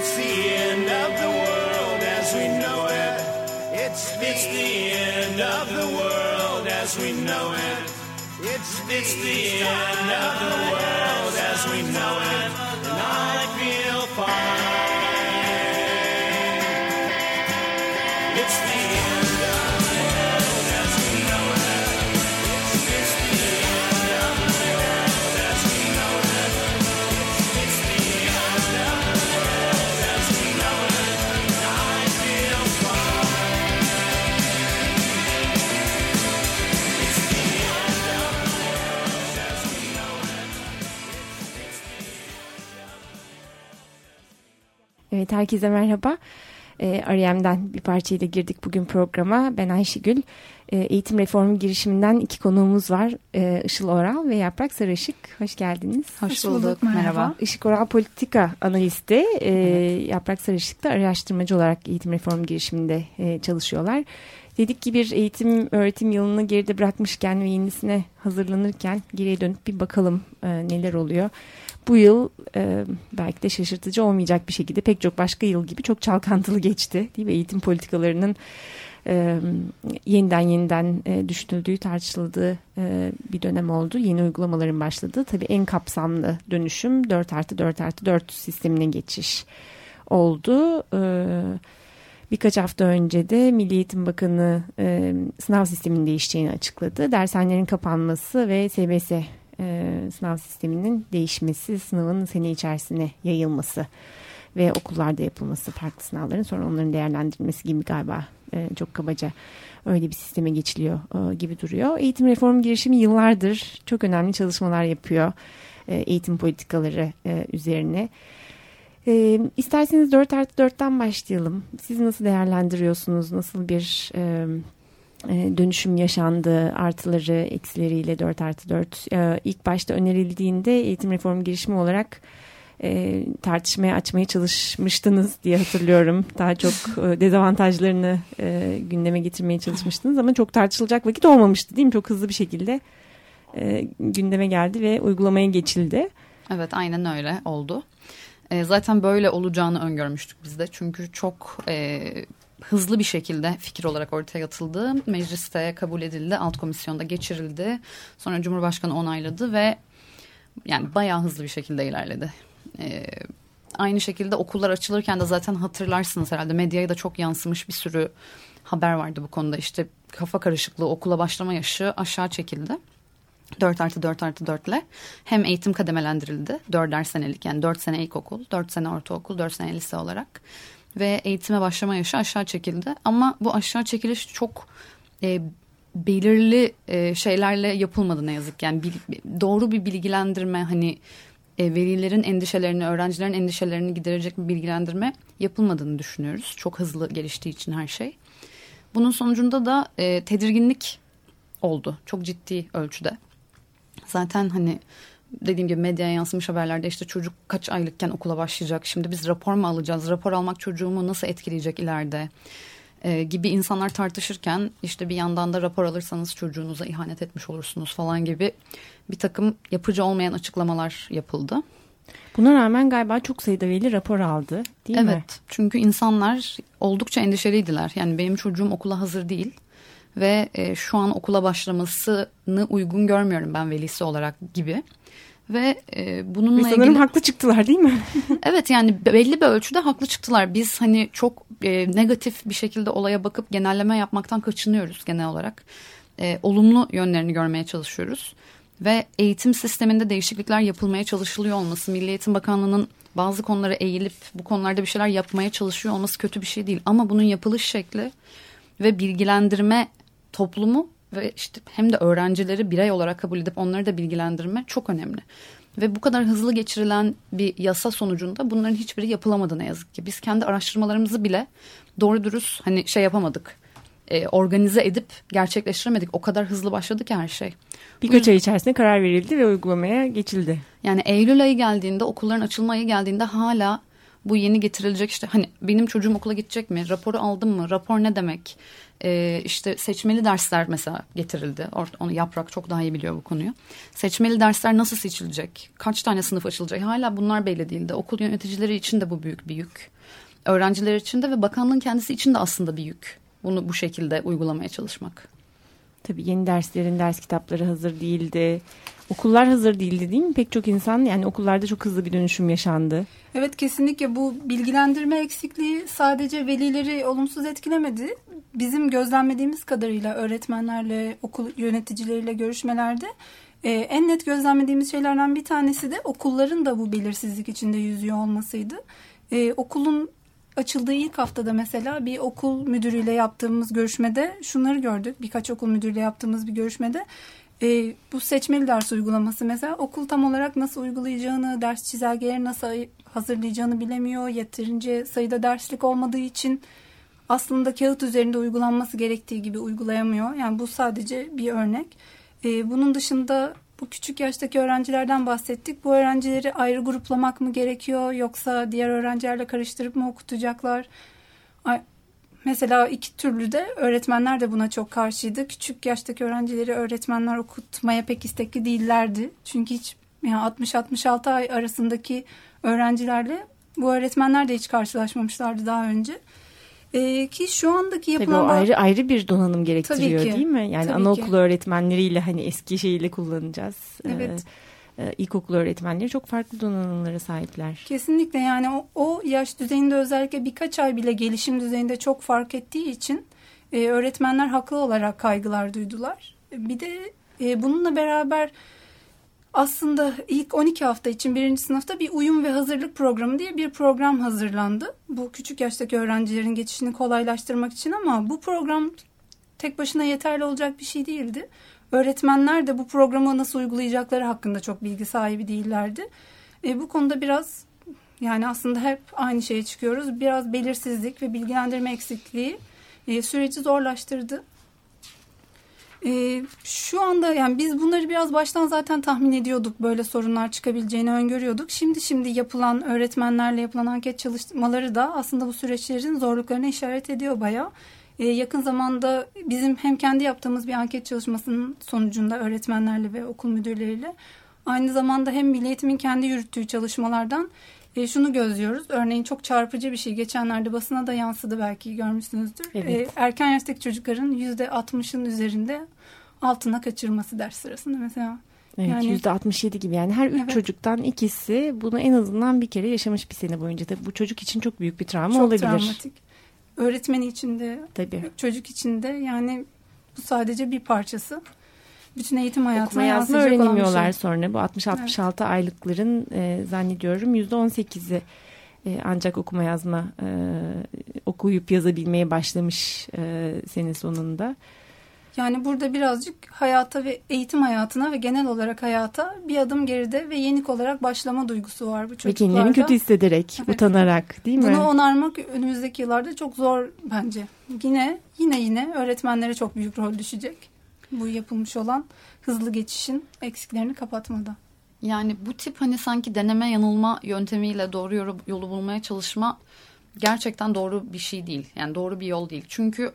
It's the end of the world as we know it. It's it's the end of the world as we know it. It's it's the end of the world as we know it. Evet herkese merhaba. E, R.E.M'den bir parçayla girdik bugün programa. Ben Ayşegül. E, eğitim reformu girişiminden iki konuğumuz var. E, Işıl Oral ve Yaprak Sarışık. Hoş geldiniz. Hoş bulduk. Merhaba. Işık Oral politika analisti. E, Yaprak Sarışık da araştırmacı olarak eğitim reformu girişiminde e, çalışıyorlar. Dedik ki bir eğitim öğretim yılını geride bırakmışken ve yenisine hazırlanırken geriye dönüp bir bakalım e, neler oluyor. Bu yıl e, belki de şaşırtıcı olmayacak bir şekilde pek çok başka yıl gibi çok çalkantılı geçti. Değil mi? Eğitim politikalarının e, yeniden yeniden e, düşünüldüğü, tartışıldığı e, bir dönem oldu. Yeni uygulamaların başladığı. Tabii en kapsamlı dönüşüm 4 artı 4 artı 4 sistemine geçiş oldu. E, Birkaç hafta önce de Milli Eğitim Bakanı e, sınav sisteminin değişeceğini açıkladı. Dershanelerin kapanması ve SBS e, sınav sisteminin değişmesi, sınavın sene içerisine yayılması ve okullarda yapılması farklı sınavların sonra onların değerlendirilmesi gibi galiba e, çok kabaca öyle bir sisteme geçiliyor e, gibi duruyor. Eğitim reform girişimi yıllardır çok önemli çalışmalar yapıyor e, eğitim politikaları e, üzerine. E, isterseniz 4 artı 4'ten başlayalım. Siz nasıl değerlendiriyorsunuz? Nasıl bir e, dönüşüm yaşandı? Artıları, eksileriyle 4 artı 4. E, ilk başta önerildiğinde eğitim reformu girişimi olarak e, tartışmaya açmaya çalışmıştınız diye hatırlıyorum. Daha çok e, dezavantajlarını e, gündeme getirmeye çalışmıştınız ama çok tartışılacak vakit olmamıştı değil mi? Çok hızlı bir şekilde gündeme geldi ve uygulamaya geçildi. Evet aynen öyle oldu. Zaten böyle olacağını öngörmüştük biz de. Çünkü çok e, hızlı bir şekilde fikir olarak ortaya atıldı. Mecliste kabul edildi, alt komisyonda geçirildi. Sonra Cumhurbaşkanı onayladı ve yani bayağı hızlı bir şekilde ilerledi. E, aynı şekilde okullar açılırken de zaten hatırlarsınız herhalde medyaya da çok yansımış bir sürü haber vardı bu konuda. İşte kafa karışıklığı okula başlama yaşı aşağı çekildi. 4 artı 4 artı 4 ile hem eğitim kademelendirildi. 4'er senelik yani 4 sene ilkokul, 4 sene ortaokul, 4 sene lise olarak. Ve eğitime başlama yaşı aşağı çekildi. Ama bu aşağı çekiliş çok e, belirli e, şeylerle yapılmadı ne yazık. Yani bil, doğru bir bilgilendirme hani e, velilerin endişelerini, öğrencilerin endişelerini giderecek bir bilgilendirme yapılmadığını düşünüyoruz. Çok hızlı geliştiği için her şey. Bunun sonucunda da e, tedirginlik oldu. Çok ciddi ölçüde. Zaten hani dediğim gibi medyaya yansımış haberlerde işte çocuk kaç aylıkken okula başlayacak. Şimdi biz rapor mu alacağız? Rapor almak çocuğumu nasıl etkileyecek ileride? Ee, gibi insanlar tartışırken işte bir yandan da rapor alırsanız çocuğunuza ihanet etmiş olursunuz falan gibi bir takım yapıcı olmayan açıklamalar yapıldı. Buna rağmen galiba çok sayıda veli rapor aldı değil evet, mi? Evet çünkü insanlar oldukça endişeliydiler. Yani benim çocuğum okula hazır değil ve e, şu an okula başlamasını uygun görmüyorum ben velisi olarak gibi. Ve e, bununla sanırım ilgili... haklı çıktılar değil mi? evet yani belli bir ölçüde haklı çıktılar. Biz hani çok e, negatif bir şekilde olaya bakıp genelleme yapmaktan kaçınıyoruz genel olarak. E, olumlu yönlerini görmeye çalışıyoruz. Ve eğitim sisteminde değişiklikler yapılmaya çalışılıyor olması, Milli Eğitim Bakanlığı'nın bazı konulara eğilip bu konularda bir şeyler yapmaya çalışıyor olması kötü bir şey değil. Ama bunun yapılış şekli ve bilgilendirme toplumu ve işte hem de öğrencileri birey olarak kabul edip onları da bilgilendirme çok önemli. Ve bu kadar hızlı geçirilen bir yasa sonucunda bunların hiçbiri yapılamadı ne yazık ki. Biz kendi araştırmalarımızı bile doğru dürüst hani şey yapamadık. E, organize edip gerçekleştiremedik. O kadar hızlı başladı ki her şey. Birkaç ay içerisinde karar verildi ve uygulamaya geçildi. Yani Eylül ayı geldiğinde okulların açılma ayı geldiğinde hala bu yeni getirilecek işte hani benim çocuğum okula gidecek mi? Raporu aldım mı? Rapor ne demek? Ee, işte seçmeli dersler mesela getirildi. Onu Yaprak çok daha iyi biliyor bu konuyu. Seçmeli dersler nasıl seçilecek? Kaç tane sınıf açılacak? Hala bunlar belli değildi. Okul yöneticileri için de bu büyük bir yük. Öğrenciler için de ve bakanlığın kendisi için de aslında bir yük. Bunu bu şekilde uygulamaya çalışmak. Tabii yeni derslerin ders kitapları hazır değildi. Okullar hazır değildi değil mi? Pek çok insan yani okullarda çok hızlı bir dönüşüm yaşandı. Evet kesinlikle bu bilgilendirme eksikliği sadece velileri olumsuz etkilemedi. Bizim gözlemlediğimiz kadarıyla öğretmenlerle, okul yöneticileriyle görüşmelerde e, en net gözlemlediğimiz şeylerden bir tanesi de okulların da bu belirsizlik içinde yüzüyor olmasıydı. E, okulun açıldığı ilk haftada mesela bir okul müdürüyle yaptığımız görüşmede şunları gördük. Birkaç okul müdürüyle yaptığımız bir görüşmede e, bu seçmeli ders uygulaması mesela okul tam olarak nasıl uygulayacağını, ders çizelgeleri nasıl hazırlayacağını bilemiyor. Yeterince sayıda derslik olmadığı için aslında kağıt üzerinde uygulanması gerektiği gibi uygulayamıyor. Yani bu sadece bir örnek. E, bunun dışında bu küçük yaştaki öğrencilerden bahsettik. Bu öğrencileri ayrı gruplamak mı gerekiyor yoksa diğer öğrencilerle karıştırıp mı okutacaklar? Mesela iki türlü de öğretmenler de buna çok karşıydı. Küçük yaştaki öğrencileri öğretmenler okutmaya pek istekli değillerdi. Çünkü hiç yani 60-66 ay arasındaki öğrencilerle bu öğretmenler de hiç karşılaşmamışlardı daha önce. Ee, ki şu andaki yapılan... Tabii o ayrı ayrı bir donanım gerektiriyor değil mi? Yani Tabii anaokulu ki. öğretmenleriyle hani eski şeyle kullanacağız. Evet. e, ilkokul öğretmenleri çok farklı donanımlara sahipler. Kesinlikle yani o, o yaş düzeyinde özellikle birkaç ay bile gelişim düzeyinde çok fark ettiği için e, öğretmenler haklı olarak kaygılar duydular. Bir de e, bununla beraber aslında ilk 12 hafta için birinci sınıfta bir uyum ve hazırlık programı diye bir program hazırlandı. Bu küçük yaştaki öğrencilerin geçişini kolaylaştırmak için ama bu program tek başına yeterli olacak bir şey değildi. Öğretmenler de bu programı nasıl uygulayacakları hakkında çok bilgi sahibi değillerdi. E, bu konuda biraz yani aslında hep aynı şeye çıkıyoruz. Biraz belirsizlik ve bilgilendirme eksikliği e, süreci zorlaştırdı. E, şu anda yani biz bunları biraz baştan zaten tahmin ediyorduk. Böyle sorunlar çıkabileceğini öngörüyorduk. Şimdi şimdi yapılan öğretmenlerle yapılan anket çalışmaları da aslında bu süreçlerin zorluklarını işaret ediyor bayağı. E, yakın zamanda bizim hem kendi yaptığımız bir anket çalışmasının sonucunda öğretmenlerle ve okul müdürleriyle aynı zamanda hem Milli Eğitim'in kendi yürüttüğü çalışmalardan e, şunu gözlüyoruz. Örneğin çok çarpıcı bir şey. Geçenlerde basına da yansıdı belki görmüşsünüzdür. Evet. E, erken yaştaki çocukların yüzde 60'ın üzerinde altına kaçırması ders sırasında mesela. Evet Yani- yüzde 67 gibi yani her üç Evet. çocuktan ikisi bunu en azından bir kere yaşamış bir sene boyunca da bu çocuk için çok büyük bir travma çok olabilir. travmatik. Öğretmeni için de Tabii. çocuk için de yani bu sadece bir parçası. Bütün eğitim hayatına Okuma yazma öğrenemiyorlar şey. sonra bu 60-66 aylıkların e, zannediyorum yüzde 18'i e, ancak okuma yazma e, okuyup yazabilmeye başlamış e, sene sonunda. Yani burada birazcık hayata ve eğitim hayatına ve genel olarak hayata bir adım geride ve yenik olarak başlama duygusu var bu Ve çocuklarda. kendilerini kötü hissederek, Evet. utanarak değil mi? Bunu onarmak önümüzdeki yıllarda çok zor bence. Yine yine yine öğretmenlere çok büyük rol düşecek. Bu yapılmış olan hızlı geçişin eksiklerini kapatmada. Yani bu tip hani sanki deneme yanılma yöntemiyle doğru yolu, bulmaya çalışma gerçekten doğru bir şey değil. Yani doğru bir yol değil. Çünkü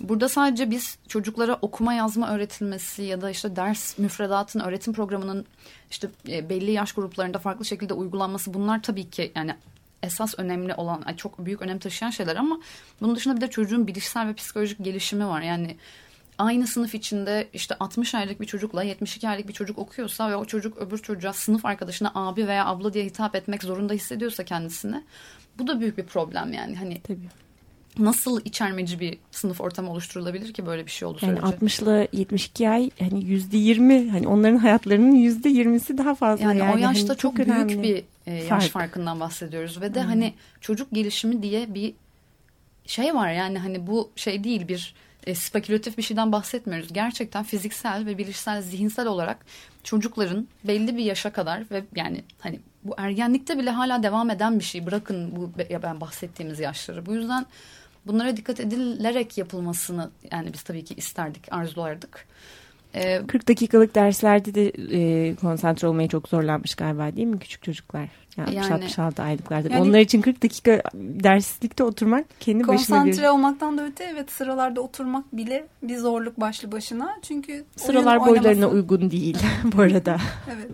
burada sadece biz çocuklara okuma yazma öğretilmesi ya da işte ders müfredatın öğretim programının işte e, belli yaş gruplarında farklı şekilde uygulanması bunlar tabii ki yani esas önemli olan çok büyük önem taşıyan şeyler ama bunun dışında bir de çocuğun bilişsel ve psikolojik gelişimi var. Yani aynı sınıf içinde işte 60 aylık bir çocukla 72 aylık bir çocuk okuyorsa ve o çocuk öbür çocuğa sınıf arkadaşına abi veya abla diye hitap etmek zorunda hissediyorsa kendisini bu da büyük bir problem yani hani Tabii. nasıl içermeci bir sınıf ortamı oluşturulabilir ki böyle bir şey olduğu Yani sürece. 60 ile 72 ay hani yüzde 20 hani onların hayatlarının yüzde 20'si daha fazla Yani, yani. o yaşta Hani çok, büyük önemli. bir e, yaş Fark. farkından bahsediyoruz ve de hani çocuk gelişimi diye bir şey var yani hani bu şey değil bir e, spekülatif bir şeyden bahsetmiyoruz. Gerçekten fiziksel ve bilişsel, zihinsel olarak çocukların belli bir yaşa kadar ve yani hani bu ergenlikte bile hala devam eden bir şey. Bırakın bu ya ben bahsettiğimiz yaşları. Bu yüzden bunlara dikkat edilerek yapılmasını yani biz tabii ki isterdik, arzulardık. E, 40 dakikalık derslerde de e, konsantre olmaya çok zorlanmış galiba değil mi küçük çocuklar? Yani, Yani- 66 aylıklarda. Yani- Onlar için 40 dakika derslikte oturmak kendi başına Konsantre olmaktan da öte evet sıralarda oturmak bile bir zorluk başlı başına. Çünkü sıralar boylarına oynaması- uygun değil bu arada. Evet.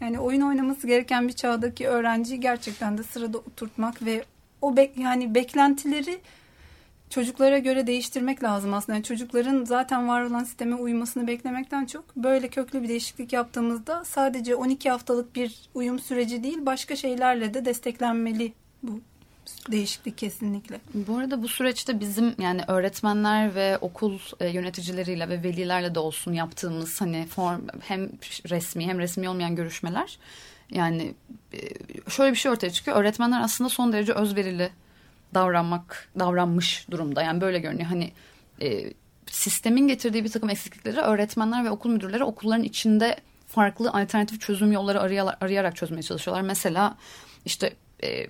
Yani oyun oynaması gereken bir çağdaki öğrenciyi gerçekten de sırada oturtmak ve o bek yani beklentileri çocuklara göre değiştirmek lazım aslında. Yani çocukların zaten var olan sisteme uymasını beklemekten çok böyle köklü bir değişiklik yaptığımızda sadece 12 haftalık bir uyum süreci değil başka şeylerle de desteklenmeli bu değişiklik kesinlikle. Bu arada bu süreçte bizim yani öğretmenler ve okul e, yöneticileriyle ve velilerle de olsun yaptığımız hani form hem resmi hem resmi olmayan görüşmeler yani e, şöyle bir şey ortaya çıkıyor. Öğretmenler aslında son derece özverili davranmak davranmış durumda. Yani böyle görünüyor. Hani e, sistemin getirdiği bir takım eksiklikleri öğretmenler ve okul müdürleri okulların içinde farklı alternatif çözüm yolları arayarak, çözmeye çalışıyorlar. Mesela işte e,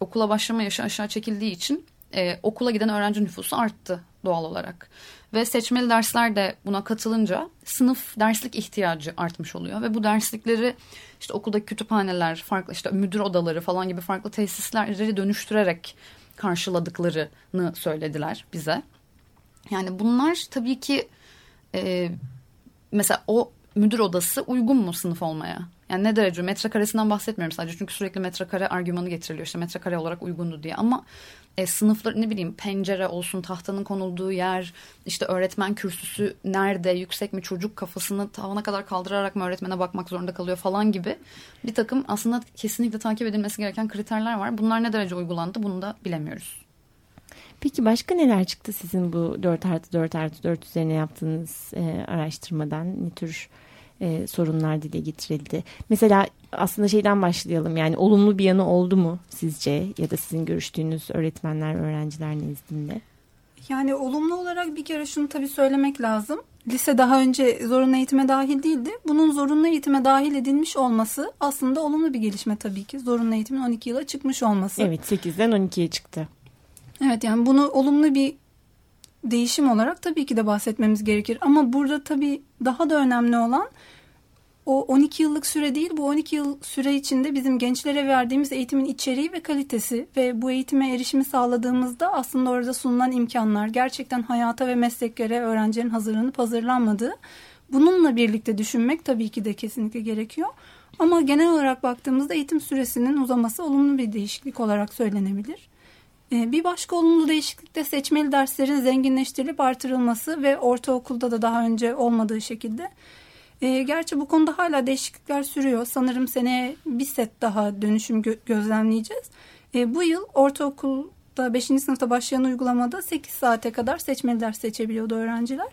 okula başlama yaşı aşağı çekildiği için e, okula giden öğrenci nüfusu arttı doğal olarak. Ve seçmeli dersler de buna katılınca sınıf derslik ihtiyacı artmış oluyor. Ve bu derslikleri işte okuldaki kütüphaneler, farklı işte müdür odaları falan gibi farklı tesisleri dönüştürerek karşıladıklarını söylediler bize. Yani bunlar tabii ki e, mesela o müdür odası uygun mu sınıf olmaya? Yani ne derece metrekaresinden bahsetmiyorum sadece çünkü sürekli metrekare argümanı getiriliyor işte metrekare olarak uygundu diye ama e, sınıflar ne bileyim pencere olsun tahtanın konulduğu yer işte öğretmen kürsüsü nerede yüksek mi çocuk kafasını tavana kadar kaldırarak mı öğretmene bakmak zorunda kalıyor falan gibi bir takım aslında kesinlikle takip edilmesi gereken kriterler var. Bunlar ne derece uygulandı bunu da bilemiyoruz. Peki başka neler çıktı sizin bu 4 artı 4 artı 4 üzerine yaptığınız e, araştırmadan? Ne tür e, sorunlar dile getirildi? Mesela aslında şeyden başlayalım yani olumlu bir yanı oldu mu sizce ya da sizin görüştüğünüz öğretmenler, öğrenciler nezdinde? Yani olumlu olarak bir kere şunu tabii söylemek lazım. Lise daha önce zorunlu eğitime dahil değildi. Bunun zorunlu eğitime dahil edilmiş olması aslında olumlu bir gelişme tabii ki. Zorunlu eğitimin 12 yıla çıkmış olması. Evet 8'den 12'ye çıktı. Evet yani bunu olumlu bir değişim olarak tabii ki de bahsetmemiz gerekir. Ama burada tabii daha da önemli olan o 12 yıllık süre değil bu 12 yıl süre içinde bizim gençlere verdiğimiz eğitimin içeriği ve kalitesi ve bu eğitime erişimi sağladığımızda aslında orada sunulan imkanlar gerçekten hayata ve mesleklere öğrencilerin hazırlanıp hazırlanmadığı bununla birlikte düşünmek tabii ki de kesinlikle gerekiyor. Ama genel olarak baktığımızda eğitim süresinin uzaması olumlu bir değişiklik olarak söylenebilir. Ee, bir başka olumlu değişiklik de seçmeli derslerin zenginleştirilip artırılması ve ortaokulda da daha önce olmadığı şekilde. E, gerçi bu konuda hala değişiklikler sürüyor. Sanırım seneye bir set daha dönüşüm gö- gözlemleyeceğiz. E, bu yıl ortaokulda 5. sınıfta başlayan uygulamada 8 saate kadar seçmeli ders seçebiliyordu öğrenciler.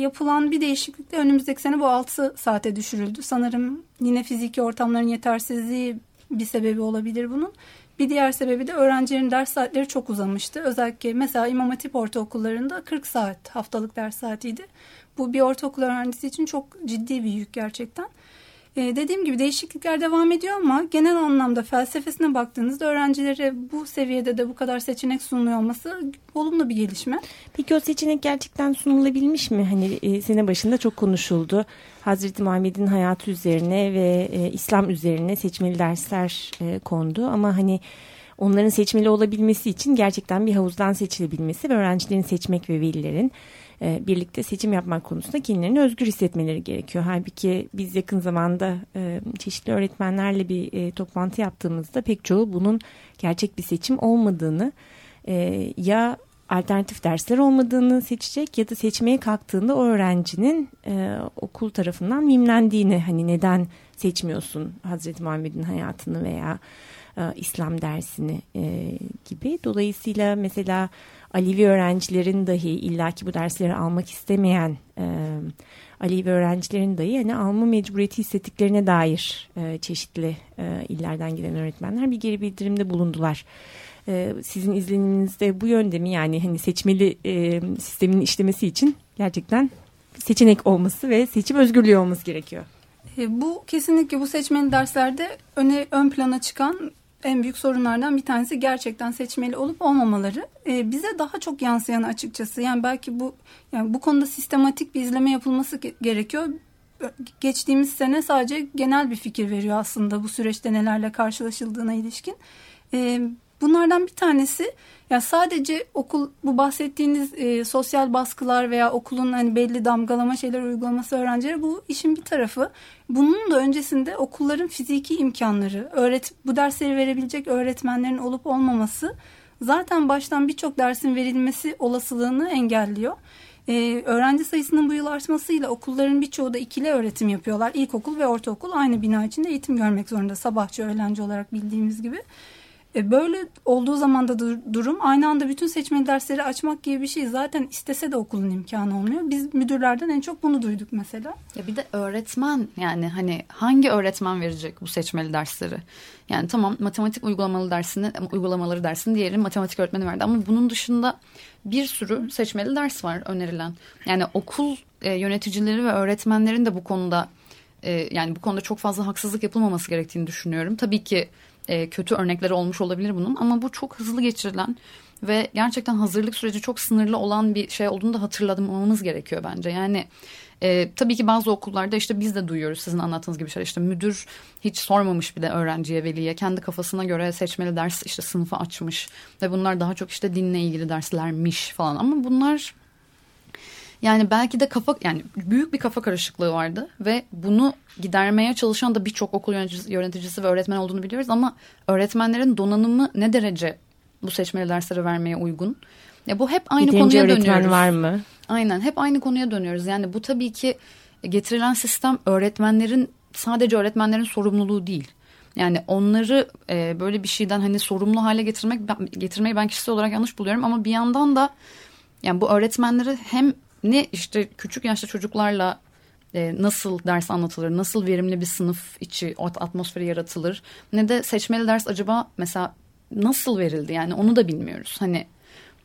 Yapılan bir değişiklikle önümüzdeki sene bu 6 saate düşürüldü. Sanırım yine fiziki ortamların yetersizliği bir sebebi olabilir bunun. Bir diğer sebebi de öğrencilerin ders saatleri çok uzamıştı. Özellikle mesela İmam Hatip ortaokullarında 40 saat haftalık ders saatiydi. Bu bir ortaokul öğrencisi için çok ciddi bir yük gerçekten. Ee, dediğim gibi değişiklikler devam ediyor ama genel anlamda felsefesine baktığınızda öğrencilere bu seviyede de bu kadar seçenek sunuluyor olması olumlu bir gelişme. Peki o seçenek gerçekten sunulabilmiş mi? Hani e, sene başında çok konuşuldu. Hazreti Muhammed'in hayatı üzerine ve e, İslam üzerine seçmeli dersler e, kondu ama hani onların seçmeli olabilmesi için gerçekten bir havuzdan seçilebilmesi ve öğrencilerin seçmek ve velilerin e, birlikte seçim yapmak konusunda kendilerini özgür hissetmeleri gerekiyor. Halbuki biz yakın zamanda e, çeşitli öğretmenlerle bir e, toplantı yaptığımızda pek çoğu bunun gerçek bir seçim olmadığını ya alternatif dersler olmadığını seçecek ya da seçmeye kalktığında o öğrencinin e, okul tarafından mimlendiğini hani neden seçmiyorsun Hazreti Muhammed'in hayatını veya e, İslam dersini e, gibi. Dolayısıyla mesela Alevi öğrencilerin dahi illaki bu dersleri almak istemeyen e, Alevi öğrencilerin dahi hani alma mecburiyeti hissettiklerine dair e, çeşitli e, illerden gelen öğretmenler bir geri bildirimde bulundular. E, sizin izleniminizde bu yönde mi yani hani seçmeli e, sistemin işlemesi için gerçekten seçenek olması ve seçim özgürlüğü olması gerekiyor. E, bu kesinlikle bu seçmeli derslerde öne ön plana çıkan en büyük sorunlardan bir tanesi gerçekten seçmeli olup olmamaları. E, bize daha çok yansıyan açıkçası. Yani belki bu yani bu konuda sistematik bir izleme yapılması gerekiyor. Geçtiğimiz sene sadece genel bir fikir veriyor aslında bu süreçte nelerle karşılaşıldığına ilişkin. E, bunlardan bir tanesi ya sadece okul bu bahsettiğiniz e, sosyal baskılar veya okulun hani belli damgalama şeyler uygulaması öğrencilere bu işin bir tarafı. Bunun da öncesinde okulların fiziki imkanları, öğret bu dersleri verebilecek öğretmenlerin olup olmaması zaten baştan birçok dersin verilmesi olasılığını engelliyor. Ee, öğrenci sayısının bu yıl artmasıyla okulların birçoğu da ikili öğretim yapıyorlar. İlkokul ve ortaokul aynı bina içinde eğitim görmek zorunda sabahçı öğlenci olarak bildiğimiz gibi. E, böyle olduğu zaman da durum aynı anda bütün seçmeli dersleri açmak gibi bir şey zaten istese de okulun imkanı olmuyor. Biz müdürlerden en çok bunu duyduk mesela. Ya bir de öğretmen yani hani hangi öğretmen verecek bu seçmeli dersleri? Yani tamam matematik uygulamalı dersini uygulamaları dersini diyelim matematik öğretmeni verdi ama bunun dışında bir sürü seçmeli ders var önerilen. Yani okul e, yöneticileri ve öğretmenlerin de bu konuda e, yani bu konuda çok fazla haksızlık yapılmaması gerektiğini düşünüyorum. Tabii ki e, kötü örnekleri olmuş olabilir bunun ama bu çok hızlı geçirilen ve gerçekten hazırlık süreci çok sınırlı olan bir şey olduğunu da hatırlamamız gerekiyor bence. Yani e, tabii ki bazı okullarda işte biz de duyuyoruz sizin anlattığınız gibi şeyler. İşte müdür hiç sormamış bile öğrenciye, veliye. Kendi kafasına göre seçmeli ders işte sınıfı açmış. Ve bunlar daha çok işte dinle ilgili derslermiş falan. Ama bunlar Yani belki de kafa yani büyük bir kafa karışıklığı vardı ve bunu gidermeye çalışan da birçok okul yöneticisi, yöneticisi ve öğretmen olduğunu biliyoruz ama öğretmenlerin donanımı ne derece bu seçmeli dersleri vermeye uygun? Ya bu hep aynı Yeterince konuya öğretmen dönüyoruz. var mı? Aynen hep aynı konuya dönüyoruz. Yani bu tabii ki getirilen sistem öğretmenlerin sadece öğretmenlerin sorumluluğu değil. Yani onları e, böyle bir şeyden hani sorumlu hale getirmek getirmeyi ben kişisel olarak yanlış buluyorum ama bir yandan da yani bu öğretmenleri hem ne işte küçük yaşta çocuklarla e, nasıl ders anlatılır, nasıl verimli bir sınıf içi atmosferi yaratılır ne de seçmeli ders acaba mesela nasıl verildi yani onu da bilmiyoruz. Hani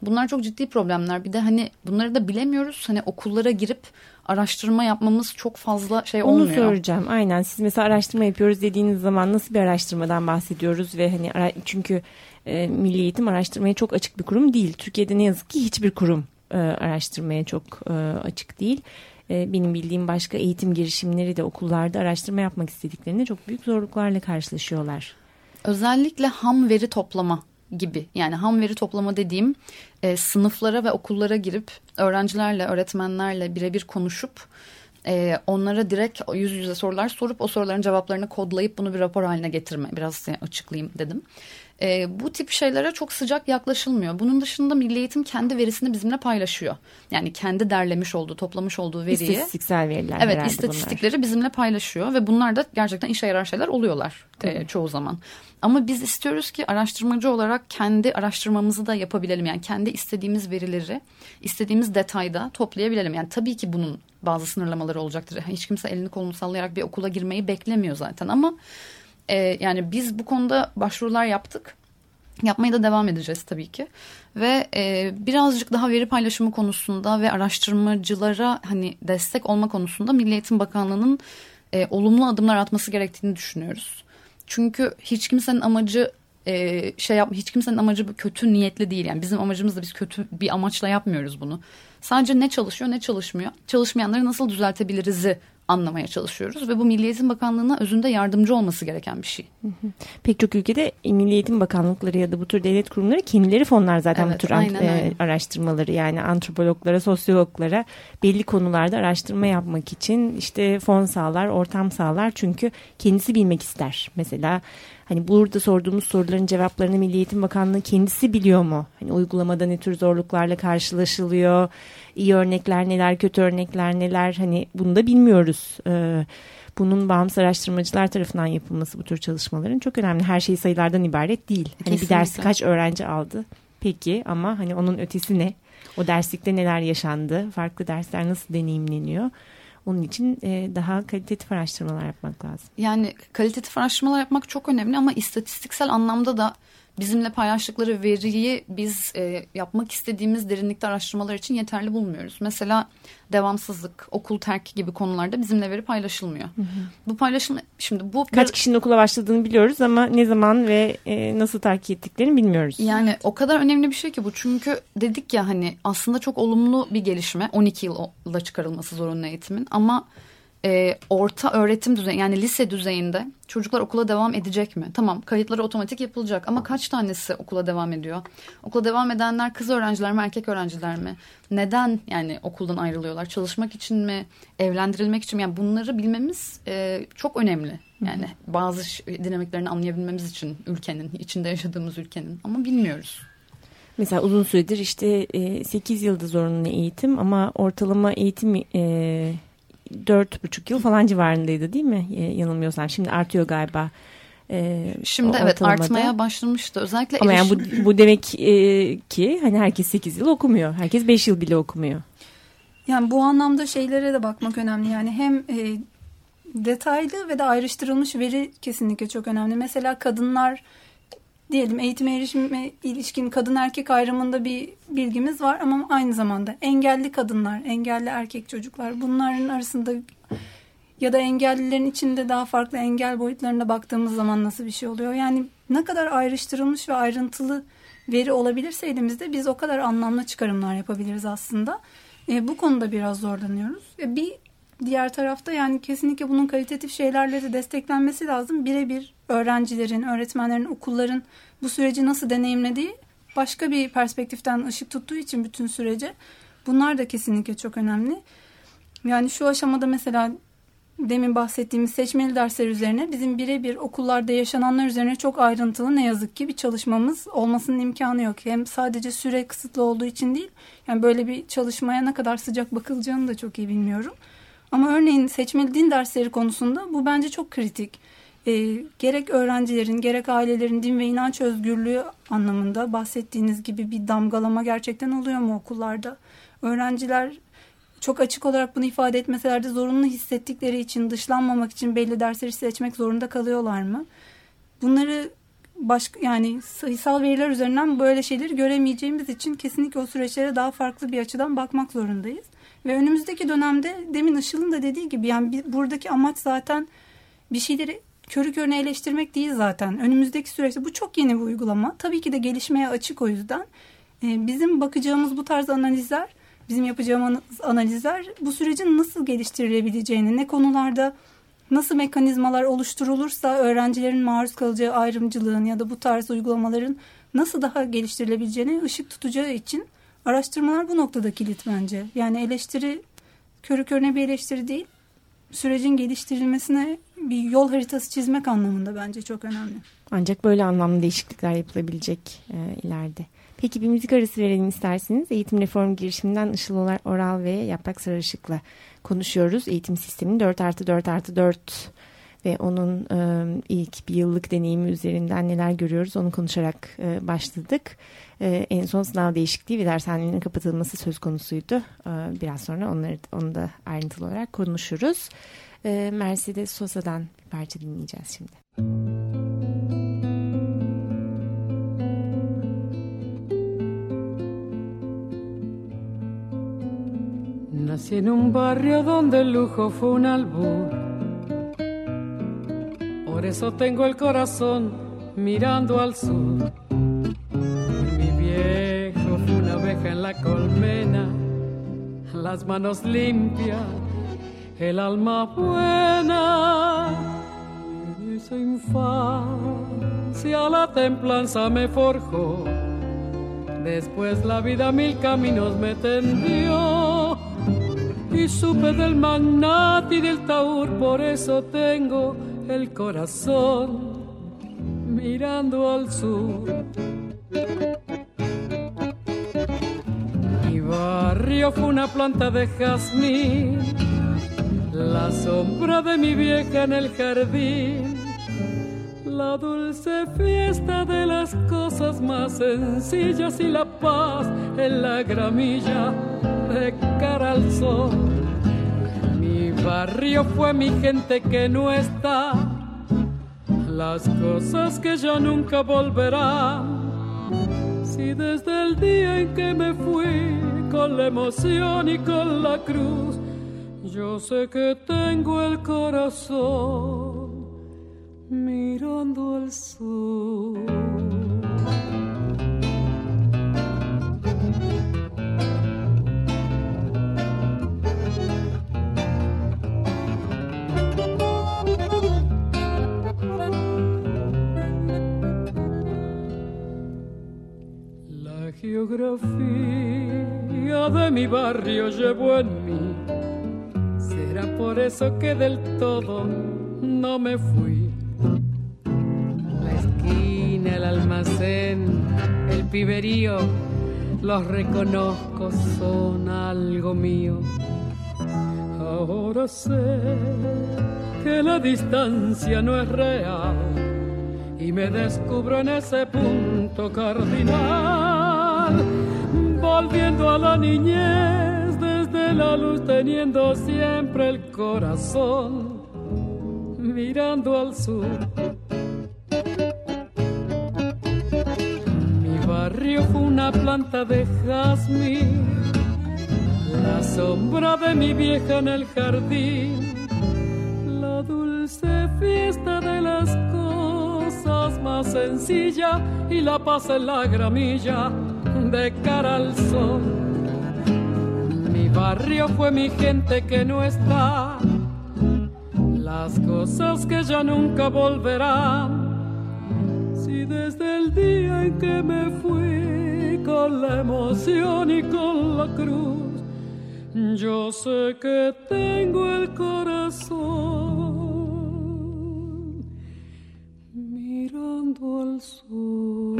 bunlar çok ciddi problemler. Bir de hani bunları da bilemiyoruz. Hani okullara girip araştırma yapmamız çok fazla şey Onu olmuyor. soracağım. Aynen. Siz mesela araştırma yapıyoruz dediğiniz zaman nasıl bir araştırmadan bahsediyoruz ve hani çünkü e, Milli Eğitim araştırmaya çok açık bir kurum değil. Türkiye'de ne yazık ki hiçbir kurum e, araştırmaya çok e, açık değil. E, benim bildiğim başka eğitim girişimleri de okullarda araştırma yapmak istediklerinde çok büyük zorluklarla karşılaşıyorlar. Özellikle ham veri toplama gibi yani ham veri toplama dediğim e, sınıflara ve okullara girip öğrencilerle öğretmenlerle birebir konuşup e, onlara direkt yüz yüze sorular sorup o soruların cevaplarını kodlayıp bunu bir rapor haline getirme biraz açıklayayım dedim. E, bu tip şeylere çok sıcak yaklaşılmıyor. Bunun dışında Milli Eğitim kendi verisini bizimle paylaşıyor. Yani kendi derlemiş olduğu, toplamış olduğu veriyi. İstatistiksel veriler Evet istatistikleri bizimle paylaşıyor ve bunlar da gerçekten işe yarar şeyler oluyorlar e, çoğu zaman. Ama biz istiyoruz ki araştırmacı olarak kendi araştırmamızı da yapabilelim. Yani kendi istediğimiz verileri istediğimiz detayda toplayabilelim. Yani tabii ki bunun bazı sınırlamaları olacaktır. Hiç kimse elini kolunu sallayarak bir okula girmeyi beklemiyor zaten ama e, yani biz bu konuda başvurular yaptık. Yapmaya da devam edeceğiz tabii ki. Ve e, birazcık daha veri paylaşımı konusunda ve araştırmacılara hani destek olma konusunda Milli Eğitim Bakanlığı'nın e, olumlu adımlar atması gerektiğini düşünüyoruz. Çünkü hiç kimsenin amacı e, şey yap hiç kimsenin amacı kötü niyetli değil. Yani bizim amacımız da biz kötü bir amaçla yapmıyoruz bunu. Sadece ne çalışıyor ne çalışmıyor. Çalışmayanları nasıl düzeltebiliriz'i anlamaya çalışıyoruz ve bu Milli Eğitim Bakanlığı'na özünde yardımcı olması gereken bir şey. Pek çok ülkede Milli Eğitim Bakanlıkları ya da bu tür devlet kurumları kendileri fonlar zaten Evet, bu tür aynen e, öyle. araştırmaları yani antropologlara, sosyologlara belli konularda araştırma yapmak için işte fon sağlar, ortam sağlar çünkü kendisi bilmek ister. Mesela hani burada sorduğumuz soruların cevaplarını Milli Eğitim Bakanlığı kendisi biliyor mu? Hani uygulamada ne tür zorluklarla karşılaşılıyor? İyi örnekler neler, kötü örnekler neler? Hani bunu da bilmiyoruz. Ee, bunun bağımsız araştırmacılar tarafından yapılması bu tür çalışmaların çok önemli. Her şey sayılardan ibaret değil. Hani bir Kesinlikle. dersi kaç öğrenci aldı? Peki ama hani onun ötesi ne? O derslikte neler yaşandı? Farklı dersler nasıl deneyimleniyor? Onun için e, daha kalitatif araştırmalar yapmak lazım. Yani kalitatif araştırmalar yapmak çok önemli ama istatistiksel anlamda da bizimle paylaştıkları veriyi biz e, yapmak istediğimiz derinlikte araştırmalar için yeterli bulmuyoruz. Mesela devamsızlık, okul terk gibi konularda bizimle veri paylaşılmıyor. Bu paylaşım şimdi bu Kaç kişinin okula başladığını biliyoruz ama ne zaman ve e, nasıl takip ettiklerini bilmiyoruz. Yani o kadar önemli bir şey ki bu. Çünkü dedik ya hani aslında çok olumlu bir gelişme. 12 yılla çıkarılması zorunlu eğitimin. Ama e, orta öğretim düzeyi yani lise düzeyinde çocuklar okula devam edecek mi? Tamam kayıtları otomatik yapılacak ama kaç tanesi okula devam ediyor? Okula devam edenler kız öğrenciler mi erkek öğrenciler mi? Neden yani okuldan ayrılıyorlar? Çalışmak için mi? Evlendirilmek için mi? Yani bunları bilmemiz e, çok önemli. Yani bazı dinamiklerini anlayabilmemiz için ülkenin, içinde yaşadığımız ülkenin ama bilmiyoruz. Mesela uzun süredir işte e, 8 yılda zorunlu eğitim ama ortalama eğitim e, 4,5 yıl falan civarındaydı değil mi? E, yanılmıyorsam. Şimdi artıyor galiba. E, Şimdi evet artmaya başlamıştı. Özellikle Ama yani bu, bu demek e, ki hani herkes 8 yıl okumuyor. Herkes 5 yıl bile okumuyor. Yani bu anlamda şeylere de bakmak önemli. Yani hem e, detaylı ve de ayrıştırılmış veri kesinlikle çok önemli. Mesela kadınlar diyelim eğitime erişime ilişkin kadın erkek ayrımında bir bilgimiz var ama aynı zamanda engelli kadınlar, engelli erkek çocuklar bunların arasında ya da engellilerin içinde daha farklı engel boyutlarına baktığımız zaman nasıl bir şey oluyor? Yani ne kadar ayrıştırılmış ve ayrıntılı veri olabilirse elimizde biz o kadar anlamlı çıkarımlar yapabiliriz aslında. E, bu konuda biraz zorlanıyoruz. E, bir diğer tarafta yani kesinlikle bunun kalitatif şeylerle de desteklenmesi lazım. Birebir öğrencilerin, öğretmenlerin, okulların bu süreci nasıl deneyimlediği başka bir perspektiften ışık tuttuğu için bütün sürece Bunlar da kesinlikle çok önemli. Yani şu aşamada mesela demin bahsettiğimiz seçmeli dersler üzerine bizim birebir okullarda yaşananlar üzerine çok ayrıntılı ne yazık ki bir çalışmamız olmasının imkanı yok. Hem sadece süre kısıtlı olduğu için değil yani böyle bir çalışmaya ne kadar sıcak bakılacağını da çok iyi bilmiyorum. Ama örneğin seçmeli din dersleri konusunda bu bence çok kritik. E, gerek öğrencilerin gerek ailelerin din ve inanç özgürlüğü anlamında bahsettiğiniz gibi bir damgalama gerçekten oluyor mu okullarda? Öğrenciler çok açık olarak bunu ifade etmeseler de zorunlu hissettikleri için dışlanmamak için belli dersleri seçmek zorunda kalıyorlar mı? Bunları başka yani sayısal veriler üzerinden böyle şeyleri göremeyeceğimiz için kesinlikle o süreçlere daha farklı bir açıdan bakmak zorundayız. Ve önümüzdeki dönemde demin Işıl'ın da dediği gibi yani buradaki amaç zaten bir şeyleri körü körüne eleştirmek değil zaten. Önümüzdeki süreçte bu çok yeni bir uygulama. Tabii ki de gelişmeye açık o yüzden. Ee, bizim bakacağımız bu tarz analizler bizim yapacağımız analizler bu sürecin nasıl geliştirilebileceğini, ne konularda nasıl mekanizmalar oluşturulursa öğrencilerin maruz kalacağı ayrımcılığın ya da bu tarz uygulamaların nasıl daha geliştirilebileceğini ışık tutacağı için araştırmalar bu noktada kilit bence. Yani eleştiri körü körüne bir eleştiri değil, sürecin geliştirilmesine bir yol haritası çizmek anlamında bence çok önemli. Ancak böyle anlamlı değişiklikler yapılabilecek e, ileride. Peki bir müzik arası verelim isterseniz. Eğitim reform girişiminden Işıl Oral ve Yaprak Sarışık'la konuşuyoruz. Eğitim sisteminin 4 artı 4 artı 4 ve onun e, ilk bir yıllık deneyimi üzerinden neler görüyoruz onu konuşarak e, başladık. E, en son sınav değişikliği ve dershanelerin kapatılması söz konusuydu. E, biraz sonra onları onu da ayrıntılı olarak konuşuruz. E, Mercedes Sosa'dan bir parça dinleyeceğiz şimdi. Nací en un barrio donde el lujo fue un albur. Por eso tengo el corazón mirando al sur. La colmena, las manos limpias, el alma buena. En esa infancia la templanza me forjó. Después la vida mil caminos me tendió y supe del magnate y del taur, por eso tengo el corazón mirando al sur. Barrio fue una planta de jazmín, la sombra de mi vieja en el jardín, la dulce fiesta de las cosas más sencillas y la paz en la gramilla de cara al sol. Mi barrio fue mi gente que no está, las cosas que ya nunca volverán. Si desde el día en que me fui con la emoción y con la cruz, yo sé que tengo el corazón mirando al sur. Geografía de mi barrio llevo en mí. Será por eso que del todo no me fui. La esquina, el almacén, el piberío, los reconozco, son algo mío. Ahora sé que la distancia no es real y me descubro en ese punto cardinal volviendo a la niñez desde la luz, teniendo siempre el corazón mirando al sur. Mi barrio fue una planta de jazmín, la sombra de mi vieja en el jardín, la dulce fiesta de las cosas más sencilla y la paz en la gramilla de cara al sol. Mi barrio fue mi gente que no está, las cosas que ya nunca volverán. Si desde el día en que me fui con la emoción y con la cruz, yo sé que tengo el corazón mirando al sur.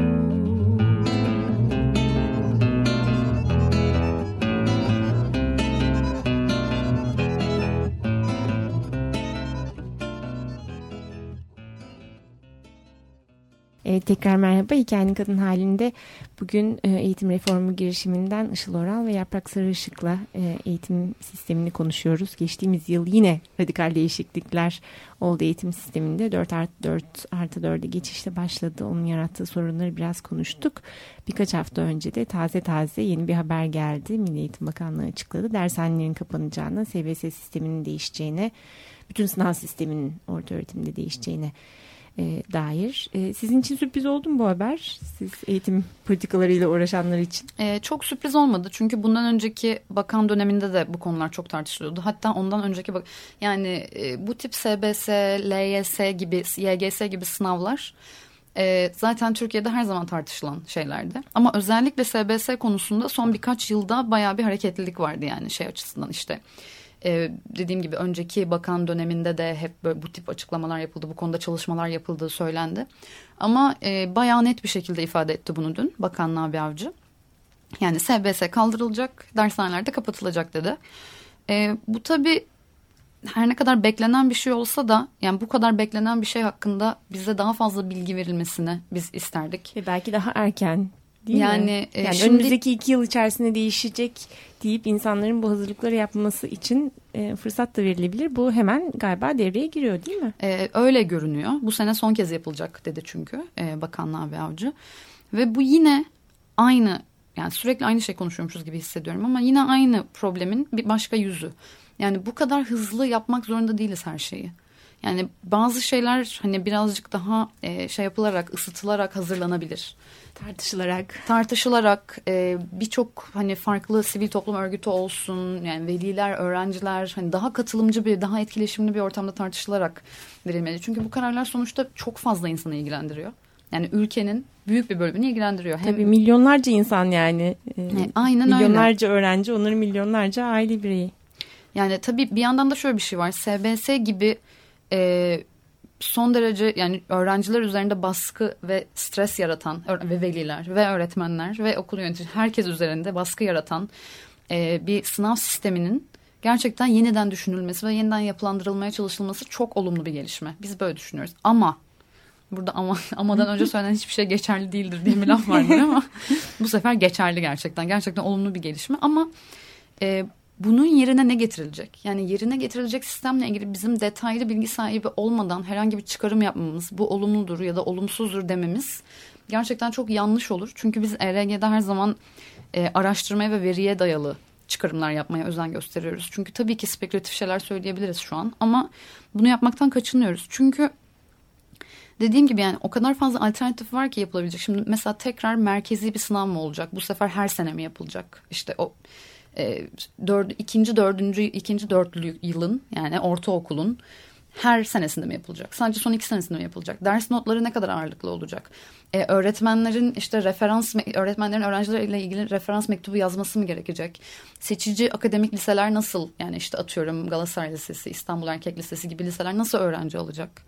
E, tekrar merhaba. Hikayenin Kadın halinde bugün e, eğitim reformu girişiminden Işıl Oral ve Yaprak Sarıışık'la e, eğitim sistemini konuşuyoruz. Geçtiğimiz yıl yine radikal değişiklikler oldu eğitim sisteminde. 4 artı 4 artı 4'e geçişte başladı. Onun yarattığı sorunları biraz konuştuk. Birkaç hafta önce de taze taze yeni bir haber geldi. Milli Eğitim Bakanlığı açıkladı. Dershanelerin kapanacağına, SBS sisteminin değişeceğine, bütün sınav sisteminin orta öğretimde değişeceğine e, dair. E, sizin için sürpriz oldu mu bu haber? Siz eğitim politikalarıyla uğraşanlar için. E, çok sürpriz olmadı çünkü bundan önceki bakan döneminde de bu konular çok tartışılıyordu. Hatta ondan önceki bak yani e, bu tip SBS, LYS gibi, YGS gibi sınavlar e, zaten Türkiye'de her zaman tartışılan şeylerdi. Ama özellikle SBS konusunda son birkaç yılda bayağı bir hareketlilik vardı yani şey açısından işte ee, dediğim gibi önceki bakan döneminde de hep böyle bu tip açıklamalar yapıldı. Bu konuda çalışmalar yapıldığı söylendi. Ama e, bayağı net bir şekilde ifade etti bunu dün Bakan Nabi Avcı. Yani SBS kaldırılacak, dershaneler de kapatılacak dedi. E, bu tabii her ne kadar beklenen bir şey olsa da yani bu kadar beklenen bir şey hakkında bize daha fazla bilgi verilmesini biz isterdik. Ve belki daha erken Değil yani, mi? E, yani şimdi, önümüzdeki iki yıl içerisinde değişecek deyip insanların bu hazırlıkları yapması için e, fırsat da verilebilir. Bu hemen galiba devreye giriyor değil mi? E, öyle görünüyor. Bu sene son kez yapılacak dedi çünkü e, Bakanlığa ve Avcı. Ve bu yine aynı yani sürekli aynı şey konuşuyormuşuz gibi hissediyorum ama yine aynı problemin bir başka yüzü. Yani bu kadar hızlı yapmak zorunda değiliz her şeyi. Yani bazı şeyler hani birazcık daha e, şey yapılarak, ısıtılarak hazırlanabilir tartışılarak tartışılarak e, birçok hani farklı sivil toplum örgütü olsun yani veliler öğrenciler hani daha katılımcı bir daha etkileşimli bir ortamda tartışılarak verilmeli çünkü bu kararlar sonuçta çok fazla insanı ilgilendiriyor yani ülkenin büyük bir bölümünü ilgilendiriyor. Hem... Tabii milyonlarca insan yani. E, aynen milyonlarca öyle. öğrenci, onların milyonlarca aile bireyi. Yani tabii bir yandan da şöyle bir şey var. SBS gibi e, son derece yani öğrenciler üzerinde baskı ve stres yaratan ve veliler ve öğretmenler ve okul yöneticileri herkes üzerinde baskı yaratan e, bir sınav sisteminin gerçekten yeniden düşünülmesi ve yeniden yapılandırılmaya çalışılması çok olumlu bir gelişme. Biz böyle düşünüyoruz. Ama burada ama amadan önce söylenen hiçbir şey geçerli değildir diye bir laf vardır ama bu sefer geçerli gerçekten. Gerçekten olumlu bir gelişme ama e, bunun yerine ne getirilecek? Yani yerine getirilecek sistemle ilgili bizim detaylı bilgi sahibi olmadan herhangi bir çıkarım yapmamız, bu olumludur ya da olumsuzdur dememiz gerçekten çok yanlış olur. Çünkü biz ERG'de her zaman e, araştırmaya ve veriye dayalı çıkarımlar yapmaya özen gösteriyoruz. Çünkü tabii ki spekülatif şeyler söyleyebiliriz şu an ama bunu yapmaktan kaçınıyoruz. Çünkü dediğim gibi yani o kadar fazla alternatif var ki yapılabilecek. Şimdi mesela tekrar merkezi bir sınav mı olacak? Bu sefer her sene mi yapılacak? İşte o e, ikinci, dördüncü, ikinci dörtlü yılın yani ortaokulun her senesinde mi yapılacak? Sadece son iki senesinde mi yapılacak? Ders notları ne kadar ağırlıklı olacak? Ee, öğretmenlerin işte referans, öğretmenlerin öğrencilerle ilgili referans mektubu yazması mı gerekecek? Seçici akademik liseler nasıl? Yani işte atıyorum Galatasaray Lisesi, İstanbul Erkek Lisesi gibi liseler nasıl öğrenci alacak?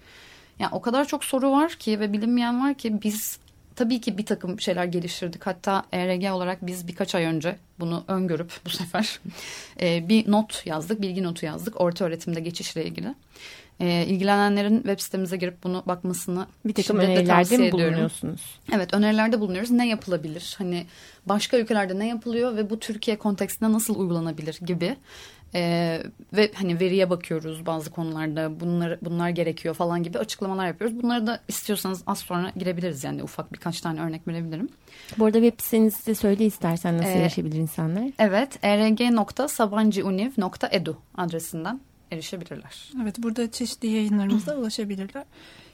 Yani o kadar çok soru var ki ve bilinmeyen var ki biz tabii ki bir takım şeyler geliştirdik. Hatta ERG olarak biz birkaç ay önce bunu öngörüp bu sefer e, bir not yazdık, bilgi notu yazdık orta öğretimde geçişle ilgili. E, ilgilenenlerin web sitemize girip bunu bakmasını bir takım önerilerde mi bulunuyorsunuz? Evet önerilerde bulunuyoruz. Ne yapılabilir? Hani başka ülkelerde ne yapılıyor ve bu Türkiye kontekstinde nasıl uygulanabilir gibi ee, ve hani veriye bakıyoruz bazı konularda bunlar bunlar gerekiyor falan gibi açıklamalar yapıyoruz. Bunları da istiyorsanız az sonra girebiliriz yani ufak birkaç tane örnek verebilirim. Bu arada web sitenizi de söyle istersen nasıl ee, erişebilir insanlar? Evet erg.sabancıuniv.edu adresinden erişebilirler. Evet burada çeşitli yayınlarımıza ulaşabilirler.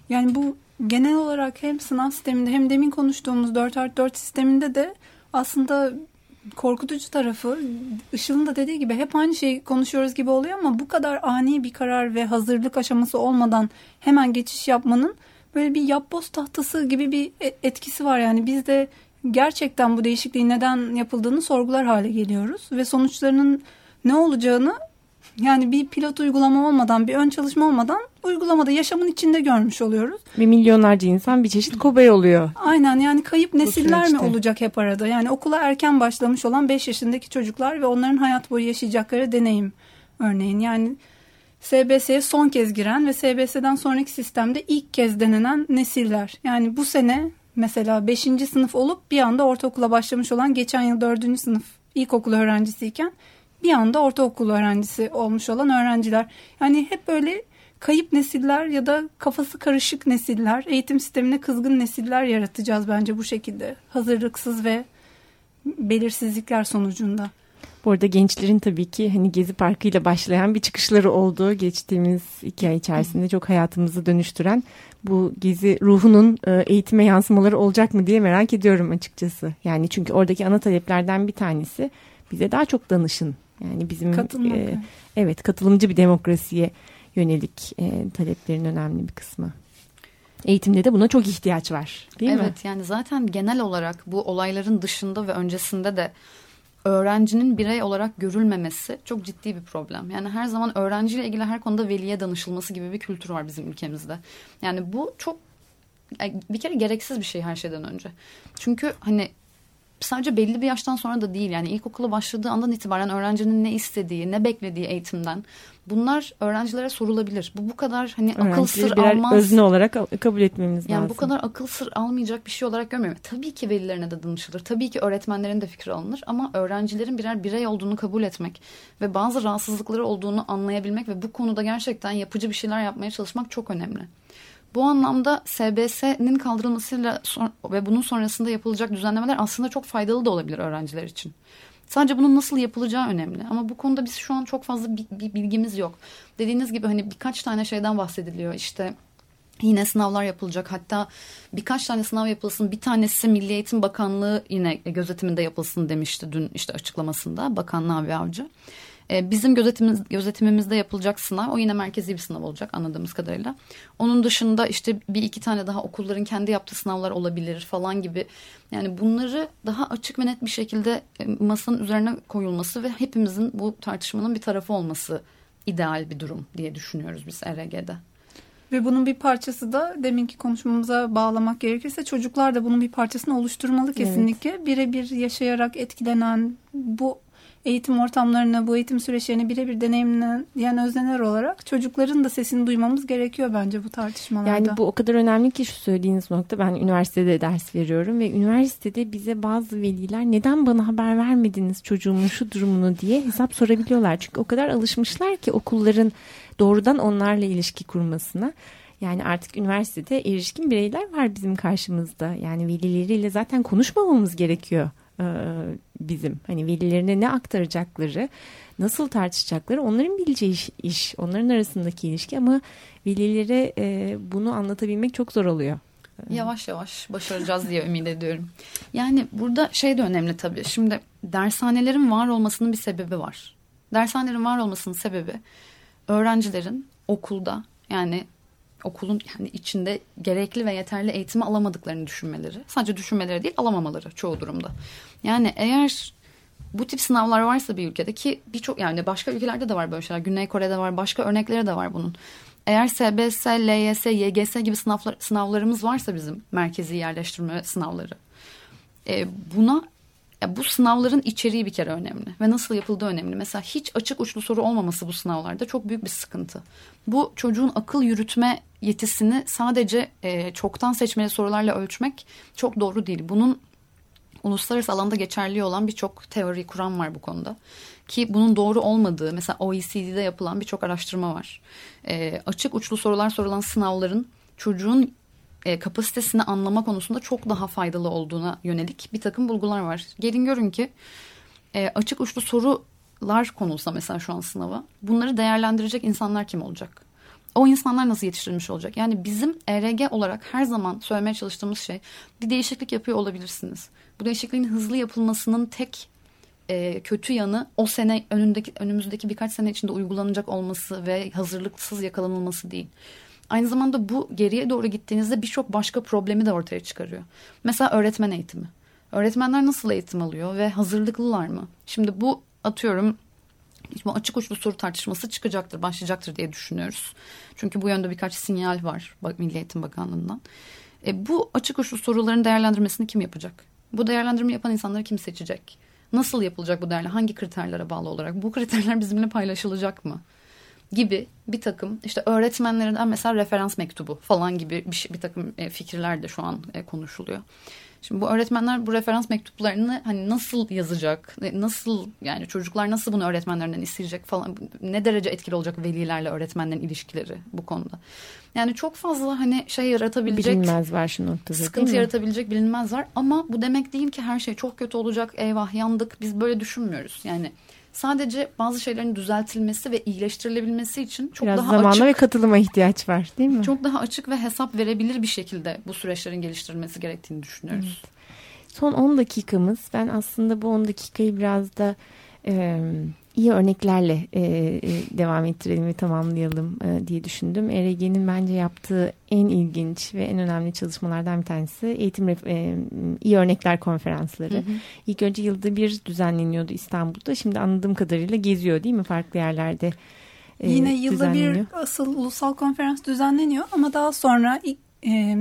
Yani bu genel olarak hem sınav sisteminde hem demin konuştuğumuz 4 artı 4 sisteminde de aslında korkutucu tarafı Işıl'ın da dediği gibi hep aynı şeyi konuşuyoruz gibi oluyor ama bu kadar ani bir karar ve hazırlık aşaması olmadan hemen geçiş yapmanın böyle bir yapboz tahtası gibi bir e, etkisi var. Yani biz de gerçekten bu değişikliğin neden yapıldığını sorgular hale geliyoruz ve sonuçlarının ne olacağını yani bir pilot uygulama olmadan, bir ön çalışma olmadan uygulamada yaşamın içinde görmüş oluyoruz. Ve milyonlarca insan bir çeşit kobay oluyor. Aynen yani kayıp nesiller mi olacak hep arada? Yani okula erken başlamış olan 5 yaşındaki çocuklar ve onların hayat boyu yaşayacakları deneyim örneğin. Yani SBS'ye son kez giren ve SBS'den sonraki sistemde ilk kez denenen nesiller. Yani bu sene mesela 5. sınıf olup bir anda ortaokula başlamış olan geçen yıl 4. sınıf ilkokul öğrencisiyken bir anda ortaokul öğrencisi olmuş olan öğrenciler. Yani hep böyle kayıp nesiller ya da kafası karışık nesiller, eğitim sistemine kızgın nesiller yaratacağız bence bu şekilde. Hazırlıksız ve belirsizlikler sonucunda. Bu arada gençlerin tabii ki hani Gezi Parkı ile başlayan bir çıkışları oldu. Geçtiğimiz iki ay içerisinde çok hayatımızı dönüştüren bu Gezi ruhunun e, eğitime yansımaları olacak mı diye merak ediyorum açıkçası. Yani çünkü oradaki ana taleplerden bir tanesi bize daha çok danışın. Yani bizim Katılmak. e, evet katılımcı bir demokrasiye yönelik e, taleplerin önemli bir kısmı. Eğitimde de buna çok ihtiyaç var değil mi? evet yani zaten genel olarak bu olayların dışında ve öncesinde de öğrencinin birey olarak görülmemesi çok ciddi bir problem. Yani her zaman öğrenciyle ilgili her konuda veliye danışılması gibi bir kültür var bizim ülkemizde. Yani bu çok bir kere gereksiz bir şey her şeyden önce. Çünkü hani sadece belli bir yaştan sonra da değil yani ilkokula başladığı andan itibaren öğrencinin ne istediği, ne beklediği eğitimden bunlar öğrencilere sorulabilir. Bu bu kadar hani akıl sır almaz. özne olarak kabul etmemiz Yani lazım. bu kadar akıl sır almayacak bir şey olarak görmüyorum. Tabii ki velilerine de danışılır. Tabii ki öğretmenlerin de fikri alınır. Ama öğrencilerin birer birey olduğunu kabul etmek ve bazı rahatsızlıkları olduğunu anlayabilmek ve bu konuda gerçekten yapıcı bir şeyler yapmaya çalışmak çok önemli. Bu anlamda SBS'nin kaldırılmasıyla ve bunun sonrasında yapılacak düzenlemeler aslında çok faydalı da olabilir öğrenciler için. Sadece bunun nasıl yapılacağı önemli. Ama bu konuda biz şu an çok fazla bir, bilgimiz yok. Dediğiniz gibi hani birkaç tane şeyden bahsediliyor. İşte Yine sınavlar yapılacak. Hatta birkaç tane sınav yapılsın. Bir tanesi Milli Eğitim Bakanlığı yine gözetiminde yapılsın demişti dün işte açıklamasında Bakan Nabi Avcı. Ee, Bizim gözetimimiz, gözetimimizde yapılacak sınav o yine merkezi bir sınav olacak anladığımız kadarıyla. Onun dışında işte bir iki tane daha okulların kendi yaptığı sınavlar olabilir falan gibi. Yani bunları daha açık ve net bir şekilde e, masanın üzerine koyulması ve hepimizin bu tartışmanın bir tarafı olması ideal bir durum diye düşünüyoruz biz ERG'de. Ve bunun bir parçası da deminki konuşmamıza bağlamak gerekirse çocuklar da bunun bir parçasını oluşturmalı kesinlikle. Birebir yaşayarak etkilenen bu eğitim ortamlarını, bu eğitim süreçlerini birebir deneyimleyen özneler olarak çocukların da sesini duymamız gerekiyor bence bu tartışmalarda. Yani bu o kadar önemli ki şu söylediğiniz nokta ben üniversitede ders veriyorum ve üniversitede bize bazı veliler neden bana haber vermediniz çocuğumun şu durumunu diye hesap sorabiliyorlar. Çünkü o kadar alışmışlar ki okulların doğrudan onlarla ilişki kurmasına. Yani artık üniversitede erişkin bireyler var bizim karşımızda. Yani velileriyle zaten konuşmamamız gerekiyor bizim. Hani velilerine ne aktaracakları, nasıl tartışacakları onların bileceği iş, iş onların arasındaki ilişki ama velilere e, bunu anlatabilmek çok zor oluyor. Yavaş yavaş başaracağız diye ümit ediyorum. Yani burada şey de önemli tabii. Şimdi dershanelerin var olmasının bir sebebi var. Dershanelerin var olmasının sebebi öğrencilerin okulda yani okulun yani içinde gerekli ve yeterli eğitimi alamadıklarını düşünmeleri. Sadece düşünmeleri değil alamamaları çoğu durumda. Yani eğer bu tip sınavlar varsa bir ülkede ki birçok yani başka ülkelerde de var böyle şeyler. Güney Kore'de var, başka örnekleri de var bunun. Eğer SBS, LYS, YGS gibi sınavlar, sınavlarımız varsa bizim merkezi yerleştirme sınavları. E, buna ya bu sınavların içeriği bir kere önemli ve nasıl yapıldığı önemli. Mesela hiç açık uçlu soru olmaması bu sınavlarda çok büyük bir sıkıntı. Bu çocuğun akıl yürütme yetisini sadece e, çoktan seçmeli sorularla ölçmek çok doğru değil. Bunun uluslararası alanda geçerli olan birçok teori kuran var bu konuda. Ki bunun doğru olmadığı mesela OECD'de yapılan birçok araştırma var. E, açık uçlu sorular sorulan sınavların çocuğun e, kapasitesini anlama konusunda çok daha faydalı olduğuna yönelik bir takım bulgular var. Gelin görün ki e, açık uçlu sorular konulsa mesela şu an sınava bunları değerlendirecek insanlar kim olacak? O insanlar nasıl yetiştirilmiş olacak? Yani bizim ERG olarak her zaman söylemeye çalıştığımız şey bir değişiklik yapıyor olabilirsiniz. Bu değişikliğin hızlı yapılmasının tek e, kötü yanı o sene önündeki önümüzdeki birkaç sene içinde uygulanacak olması ve hazırlıksız yakalanılması değil. Aynı zamanda bu geriye doğru gittiğinizde birçok başka problemi de ortaya çıkarıyor. Mesela öğretmen eğitimi. Öğretmenler nasıl eğitim alıyor ve hazırlıklılar mı? Şimdi bu atıyorum bu açık uçlu soru tartışması çıkacaktır, başlayacaktır diye düşünüyoruz. Çünkü bu yönde birkaç sinyal var Milli Eğitim Bakanlığı'ndan. E, bu açık uçlu soruların değerlendirmesini kim yapacak? Bu değerlendirme yapan insanları kim seçecek? Nasıl yapılacak bu değerler? Hangi kriterlere bağlı olarak? Bu kriterler bizimle paylaşılacak mı? Gibi bir takım işte öğretmenlerinden mesela referans mektubu falan gibi bir, şey, bir takım e, fikirler de şu an e, konuşuluyor. Şimdi bu öğretmenler bu referans mektuplarını hani nasıl yazacak, nasıl yani çocuklar nasıl bunu öğretmenlerinden isteyecek falan ne derece etkili olacak velilerle öğretmenlerin ilişkileri bu konuda. Yani çok fazla hani şey yaratabilecek bilinmez var şu noktada sıkıntı yaratabilecek bilinmez var ama bu demek değil ki her şey çok kötü olacak eyvah yandık biz böyle düşünmüyoruz yani sadece bazı şeylerin düzeltilmesi ve iyileştirilebilmesi için çok Biraz daha zamana açık ve katılıma ihtiyaç var değil mi? Çok daha açık ve hesap verebilir bir şekilde bu süreçlerin geliştirilmesi gerektiğini düşünüyoruz. Evet. Son 10 dakikamız. Ben aslında bu 10 dakikayı biraz da e, iyi örneklerle e, e, devam ettirelim ve tamamlayalım e, diye düşündüm. ERG'nin bence yaptığı en ilginç ve en önemli çalışmalardan bir tanesi eğitim e, iyi örnekler konferansları. Hı hı. İlk önce yılda bir düzenleniyordu İstanbul'da. Şimdi anladığım kadarıyla geziyor değil mi farklı yerlerde? E, Yine yılda bir asıl ulusal konferans düzenleniyor ama daha sonra e,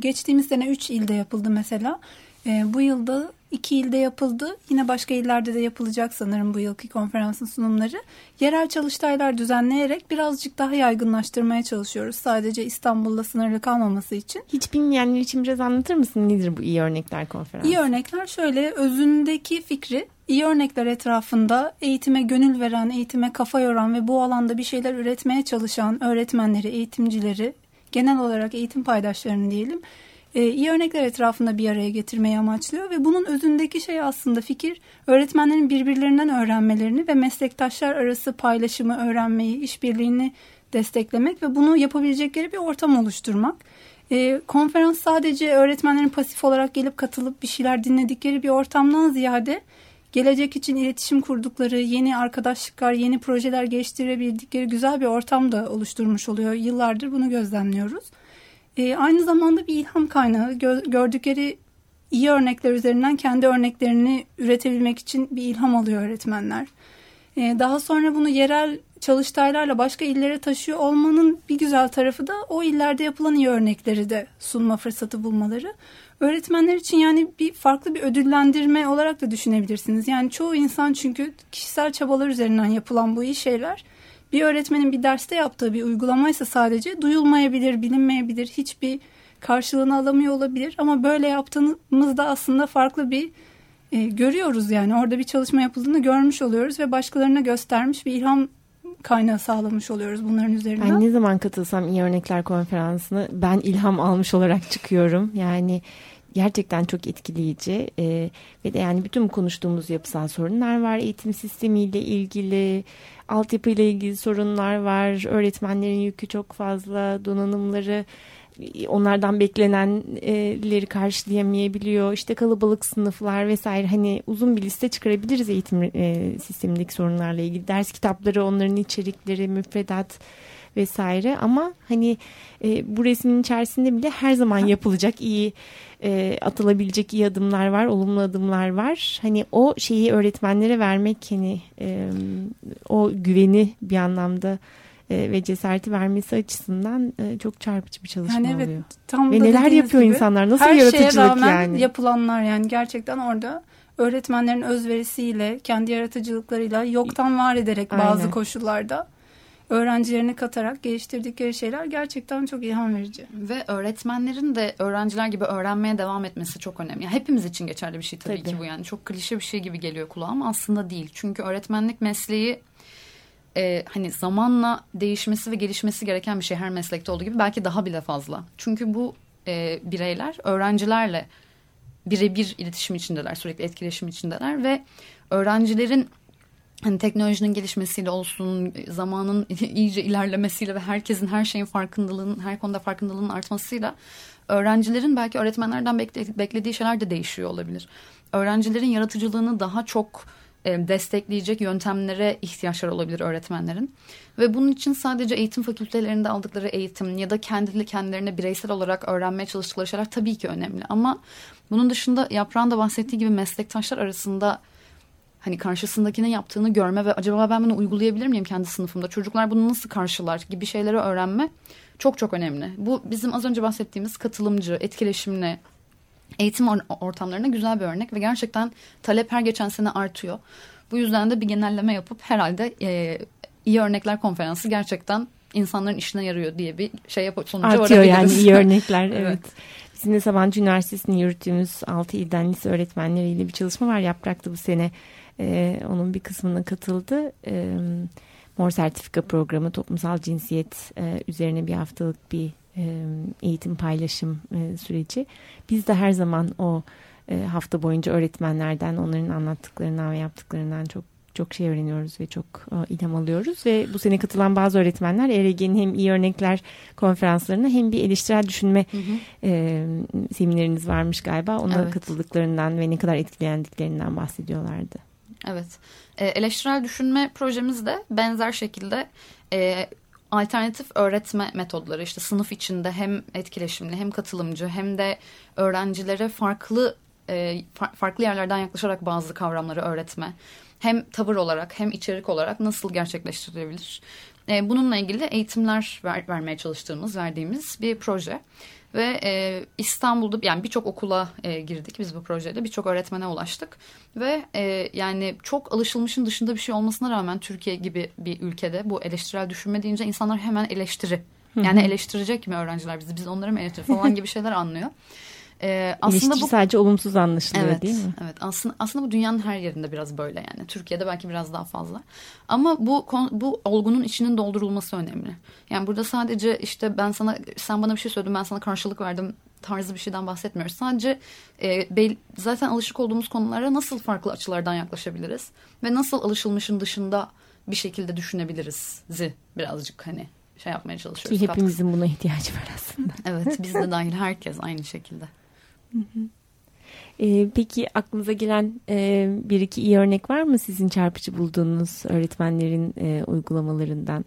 geçtiğimiz sene 3 ilde yapıldı mesela. E, bu yılda iki ilde yapıldı. Yine başka illerde de yapılacak sanırım bu yılki konferansın sunumları. Yerel çalıştaylar düzenleyerek birazcık daha yaygınlaştırmaya çalışıyoruz. Sadece İstanbul'la sınırlı kalmaması için. Hiç bilmeyenler için biraz anlatır mısın nedir bu iyi örnekler konferansı? İyi örnekler şöyle özündeki fikri iyi örnekler etrafında eğitime gönül veren, eğitime kafa yoran ve bu alanda bir şeyler üretmeye çalışan öğretmenleri, eğitimcileri, genel olarak eğitim paydaşlarını diyelim e, iyi örnekler etrafında bir araya getirmeyi amaçlıyor ve bunun özündeki şey aslında fikir öğretmenlerin birbirlerinden öğrenmelerini ve meslektaşlar arası paylaşımı, öğrenmeyi, işbirliğini desteklemek ve bunu yapabilecekleri bir ortam oluşturmak. E, konferans sadece öğretmenlerin pasif olarak gelip katılıp bir şeyler dinledikleri bir ortamdan ziyade gelecek için iletişim kurdukları, yeni arkadaşlıklar, yeni projeler geliştirebildikleri güzel bir ortam da oluşturmuş oluyor. Yıllardır bunu gözlemliyoruz. E, aynı zamanda bir ilham kaynağı. Gö gördükleri iyi örnekler üzerinden kendi örneklerini üretebilmek için bir ilham alıyor öğretmenler. E, daha sonra bunu yerel çalıştaylarla başka illere taşıyor olmanın bir güzel tarafı da o illerde yapılan iyi örnekleri de sunma fırsatı bulmaları. Öğretmenler için yani bir farklı bir ödüllendirme olarak da düşünebilirsiniz. Yani çoğu insan çünkü kişisel çabalar üzerinden yapılan bu iyi şeyler bir öğretmenin bir derste yaptığı bir uygulamaysa sadece duyulmayabilir, bilinmeyebilir, hiçbir karşılığını alamıyor olabilir. Ama böyle yaptığımızda aslında farklı bir e, görüyoruz yani orada bir çalışma yapıldığını görmüş oluyoruz ve başkalarına göstermiş bir ilham kaynağı sağlamış oluyoruz bunların üzerinden. Ben ne zaman katılsam iyi örnekler konferansına ben ilham almış olarak çıkıyorum. Yani gerçekten çok etkileyici. E, ve de yani bütün konuştuğumuz yapısal sorunlar var. Eğitim sistemiyle ilgili altyapıyla ilgili sorunlar var. Öğretmenlerin yükü çok fazla donanımları onlardan beklenenleri karşılayamayabiliyor. İşte kalabalık sınıflar vesaire. Hani uzun bir liste çıkarabiliriz eğitim e, sistemindeki sorunlarla ilgili. Ders kitapları, onların içerikleri, müfredat vesaire ama hani e, bu resmin içerisinde bile her zaman yapılacak iyi e, atılabilecek iyi adımlar var, olumlu adımlar var. Hani o şeyi öğretmenlere vermek hani e, o güveni bir anlamda e, ve cesareti vermesi açısından e, çok çarpıcı bir çalışma yani evet, oluyor. Tam ve neler yapıyor gibi, insanlar? Nasıl her yaratıcılık şeye rağmen yani? yapılanlar yani gerçekten orada öğretmenlerin özverisiyle, kendi yaratıcılıklarıyla yoktan var ederek bazı Aynen. koşullarda öğrencilerini katarak geliştirdikleri şeyler gerçekten çok ilham verici. Ve öğretmenlerin de öğrenciler gibi öğrenmeye devam etmesi çok önemli. Yani hepimiz için geçerli bir şey tabii, tabii ki bu yani. Çok klişe bir şey gibi geliyor kulağa ama aslında değil. Çünkü öğretmenlik mesleği e, hani zamanla değişmesi ve gelişmesi gereken bir şey her meslekte olduğu gibi belki daha bile fazla. Çünkü bu e, bireyler öğrencilerle birebir iletişim içindeler, sürekli etkileşim içindeler ve öğrencilerin hani teknolojinin gelişmesiyle olsun, zamanın iyice ilerlemesiyle ve herkesin her şeyin farkındalığının, her konuda farkındalığının artmasıyla öğrencilerin belki öğretmenlerden beklediği şeyler de değişiyor olabilir. Öğrencilerin yaratıcılığını daha çok e, destekleyecek yöntemlere ihtiyaçları olabilir öğretmenlerin. Ve bunun için sadece eğitim fakültelerinde aldıkları eğitim ya da kendi kendilerine bireysel olarak öğrenmeye çalıştıkları şeyler tabii ki önemli. Ama bunun dışında yaprağın da bahsettiği gibi meslektaşlar arasında hani karşısındakinin yaptığını görme ve acaba ben bunu uygulayabilir miyim kendi sınıfımda? Çocuklar bunu nasıl karşılar gibi şeyleri öğrenme çok çok önemli. Bu bizim az önce bahsettiğimiz katılımcı, etkileşimli eğitim ortamlarına güzel bir örnek ve gerçekten talep her geçen sene artıyor. Bu yüzden de bir genelleme yapıp herhalde e, iyi örnekler konferansı gerçekten insanların işine yarıyor diye bir şey yapıp sonuca Artıyor yani iyi örnekler evet. Evet. Bizim de Sabancı Üniversitesi'nin yürüttüğümüz 6 ilden lise öğretmenleriyle bir çalışma var. Yaprak'ta bu sene e, onun bir kısmına katıldı. E, Mor Sertifika Programı toplumsal cinsiyet e, üzerine bir haftalık bir e, eğitim paylaşım e, süreci. Biz de her zaman o e, hafta boyunca öğretmenlerden, onların anlattıklarından ve yaptıklarından çok çok şey öğreniyoruz ve çok e, ilham alıyoruz ve bu sene katılan bazı öğretmenler ERG'nin hem iyi örnekler konferanslarına hem bir eleştirel düşünme hı hı. E, semineriniz varmış galiba. Ona evet. katıldıklarından ve ne kadar etkilendiklerinden bahsediyorlardı. Evet. E, eleştirel düşünme projemiz de benzer şekilde e, alternatif öğretme metodları işte sınıf içinde hem etkileşimli hem katılımcı hem de öğrencilere farklı e, farklı yerlerden yaklaşarak bazı kavramları öğretme hem tavır olarak hem içerik olarak nasıl gerçekleştirilebilir? E, bununla ilgili eğitimler ver, vermeye çalıştığımız, verdiğimiz bir proje. Ve e, İstanbul'da yani birçok okula e, girdik biz bu projeyle. Birçok öğretmene ulaştık. Ve e, yani çok alışılmışın dışında bir şey olmasına rağmen Türkiye gibi bir ülkede bu eleştirel düşünme deyince insanlar hemen eleştiri. Yani eleştirecek mi öğrenciler bizi? Biz onları mı eleştirir falan gibi şeyler anlıyor. Ee, aslında bu sadece olumsuz anlaşılıyor evet, değil mi? Evet. Aslında aslında bu dünyanın her yerinde biraz böyle yani. Türkiye'de belki biraz daha fazla. Ama bu bu olgunun içinin doldurulması önemli. Yani burada sadece işte ben sana sen bana bir şey söyledin ben sana karşılık verdim tarzı bir şeyden bahsetmiyoruz. Sadece e, bel, zaten alışık olduğumuz konulara nasıl farklı açılardan yaklaşabiliriz ve nasıl alışılmışın dışında bir şekilde düşünebiliriz birazcık hani şey yapmaya çalışıyoruz. Ki hepimizin buna ihtiyacı var aslında. evet biz de dahil herkes aynı şekilde. E, peki aklınıza gelen e, bir iki iyi örnek var mı sizin çarpıcı bulduğunuz öğretmenlerin e, uygulamalarından?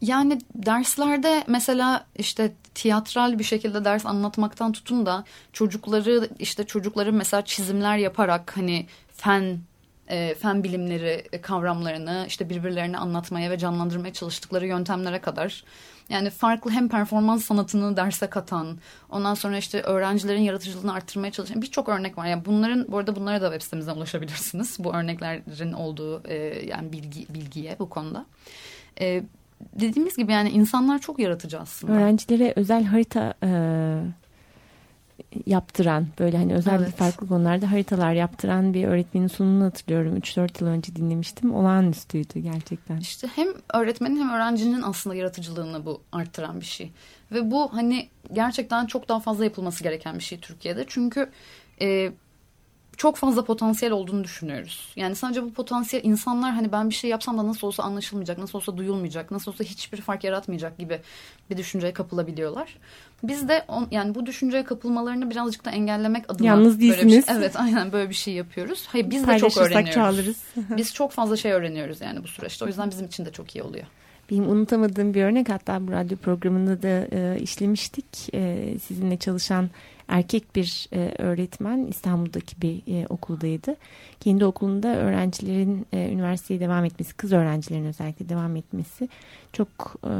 Yani derslerde mesela işte tiyatral bir şekilde ders anlatmaktan tutun da çocukları işte çocukların mesela çizimler yaparak hani fen e, fen bilimleri kavramlarını işte birbirlerine anlatmaya ve canlandırmaya çalıştıkları yöntemlere kadar yani farklı hem performans sanatını derse katan, ondan sonra işte öğrencilerin yaratıcılığını arttırmaya çalışan birçok örnek var. Yani bunların bu arada bunlara da web sitemizden ulaşabilirsiniz. Bu örneklerin olduğu e, yani bilgi bilgiye bu konuda. E, dediğimiz gibi yani insanlar çok yaratıcı aslında. Öğrencilere özel harita e, yaptıran böyle hani özel evet. farklı konularda haritalar yaptıran bir öğretmenin sunumunu hatırlıyorum. 3-4 yıl önce dinlemiştim. Olağanüstüydü gerçekten. İşte hem öğretmenin hem öğrencinin aslında yaratıcılığını bu arttıran bir şey. Ve bu hani gerçekten çok daha fazla yapılması gereken bir şey Türkiye'de. Çünkü e, çok fazla potansiyel olduğunu düşünüyoruz. Yani sadece bu potansiyel insanlar hani ben bir şey yapsam da nasıl olsa anlaşılmayacak, nasıl olsa duyulmayacak, nasıl olsa hiçbir fark yaratmayacak gibi bir düşünceye kapılabiliyorlar. Biz de on, yani bu düşünceye kapılmalarını birazcık da engellemek adına Yalnız değilsiniz. Böyle bir şey, evet aynen böyle bir şey yapıyoruz. Hayır biz de çok öğreniyoruz. Çağırırız. biz çok fazla şey öğreniyoruz yani bu süreçte. O yüzden bizim için de çok iyi oluyor. Benim unutamadığım bir örnek hatta bu radyo programında da e, işlemiştik. E, sizinle çalışan erkek bir e, öğretmen İstanbul'daki bir e, okuldaydı. Kendi okulunda öğrencilerin e, üniversiteye devam etmesi, kız öğrencilerin özellikle devam etmesi çok e,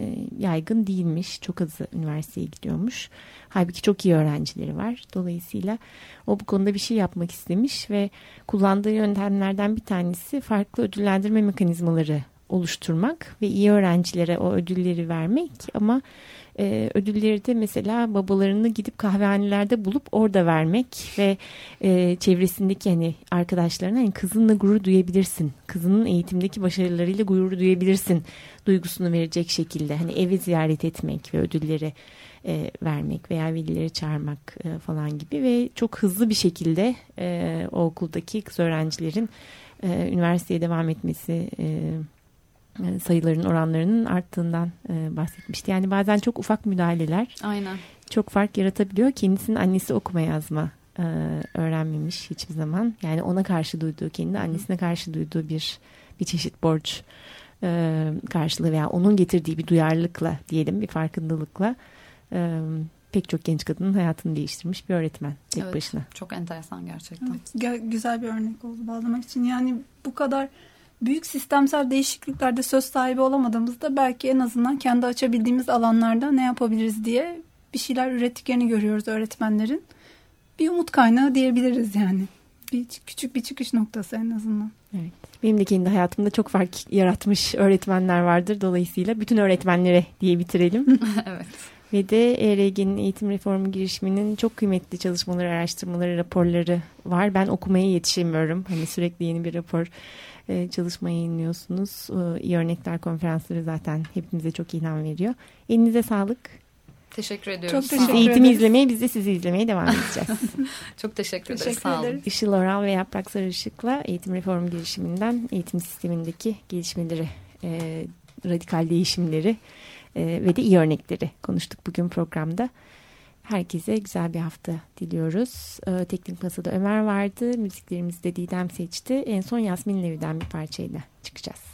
e, yaygın değilmiş. Çok az üniversiteye gidiyormuş. Halbuki çok iyi öğrencileri var. Dolayısıyla o bu konuda bir şey yapmak istemiş ve kullandığı yöntemlerden bir tanesi farklı ödüllendirme mekanizmaları oluşturmak ve iyi öğrencilere o ödülleri vermek. Ama e, ödülleri de mesela babalarını gidip kahvehanelerde bulup orada vermek ve e, çevresindeki hani arkadaşlarına hani kızınla gurur duyabilirsin. Kızının eğitimdeki başarılarıyla gurur duyabilirsin duygusunu verecek şekilde. Hani evi ziyaret etmek ve ödülleri e, vermek veya velileri çağırmak e, falan gibi. Ve çok hızlı bir şekilde e, o okuldaki kız öğrencilerin e, üniversiteye devam etmesi e, sayıların oranlarının arttığından e, bahsetmişti. Yani bazen çok ufak müdahaleler Aynen. çok fark yaratabiliyor. Kendisinin annesi okuma yazma e, öğrenmemiş hiçbir zaman. Yani ona karşı duyduğu, kendi annesine karşı duyduğu bir bir çeşit borç e, karşılığı veya onun getirdiği bir duyarlılıkla diyelim bir farkındalıkla e, pek çok genç kadının hayatını değiştirmiş bir öğretmen tek Evet. başına. Çok enteresan gerçekten. Evet, güzel bir örnek oldu bağlamak için. Yani bu kadar büyük sistemsel değişikliklerde söz sahibi olamadığımızda belki en azından kendi açabildiğimiz alanlarda ne yapabiliriz diye bir şeyler ürettiklerini görüyoruz öğretmenlerin. Bir umut kaynağı diyebiliriz yani. Bir küçük bir çıkış noktası en azından. Evet. Benim de kendi hayatımda çok fark yaratmış öğretmenler vardır. Dolayısıyla bütün öğretmenlere diye bitirelim. evet. Ve de ERG'nin eğitim reformu girişiminin çok kıymetli çalışmaları, araştırmaları, raporları var. Ben okumaya yetişemiyorum. Hani sürekli yeni bir rapor e, çalışma yayınlıyorsunuz. E, iyi örnekler konferansları zaten hepimize çok ilham veriyor. Elinize sağlık. Teşekkür ediyoruz. Çok Siz Teşekkür eğitimi ederiz. izlemeye, biz de sizi izlemeye devam edeceğiz. Çok teşekkür ederiz. Teşekkür Sağ olun. ederiz. Işıl Oral ve Yaprak Sarışık'la eğitim reformu girişiminden eğitim sistemindeki gelişmeleri, e, radikal değişimleri e, ve de iyi örnekleri konuştuk bugün programda. Herkese güzel bir hafta diliyoruz. E, teknik Masada Ömer vardı. Müziklerimizi de Didem seçti. En son Yasmin Levi'den bir parçayla çıkacağız.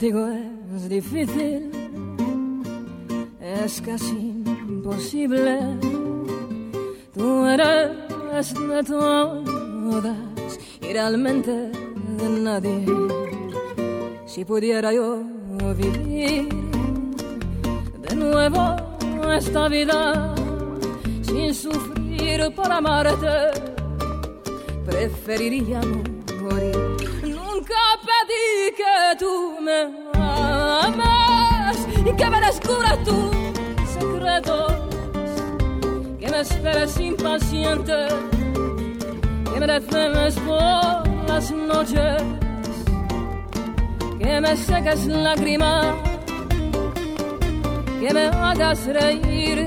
Contigo es difícil, es casi imposible. Tú eres de todas y realmente de nadie. Si pudiera yo vivir de nuevo esta vida sin sufrir por amarte, preferiría morir. Que tú me ames y que me descubras tus secretos, que me esperes impaciente, que me desveles por las noches, que me seques lágrimas, que me hagas reír.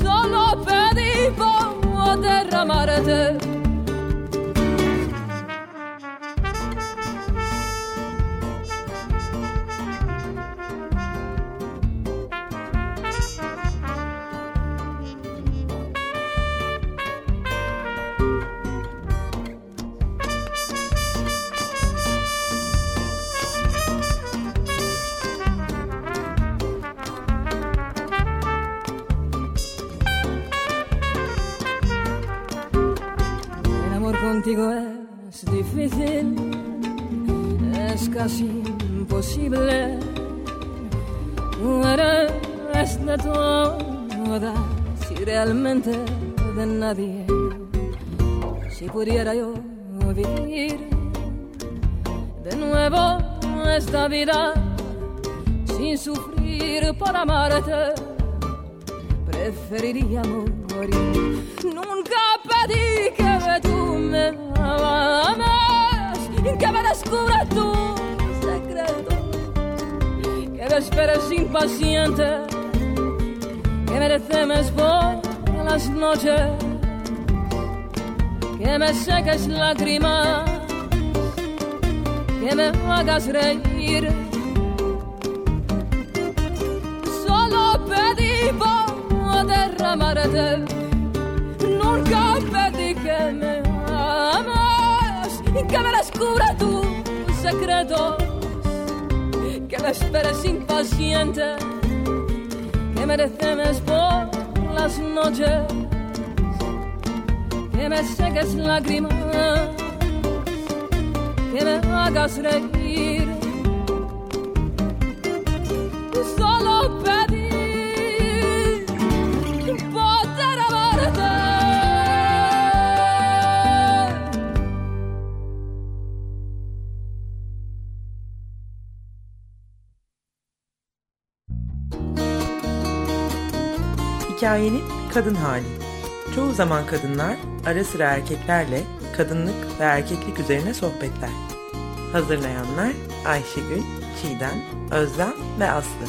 Solo pedí por derramarte. Pudiera yo vivir de nuevo esta vida sin sufrir por amarte. Preferiría morir. Nunca pedí que tú me ames, que me descubras tu secreto, que me esperes impaciente, que me por las noches, que me seques lágrimas, que me hagas reír. Solo pedí derramarte. Nunca pedí que me ames que me descubra tus secretos, que me esperes impaciente, que me por las noches, que me seques lágrimas, que me hagas reír. Solo pedí poder amarte. Hikayenin kadın hali. Çoğu zaman kadınlar ara sıra erkeklerle kadınlık ve erkeklik üzerine sohbetler. Hazırlayanlar Ayşegül, Çiğdem, Özlem ve Aslı.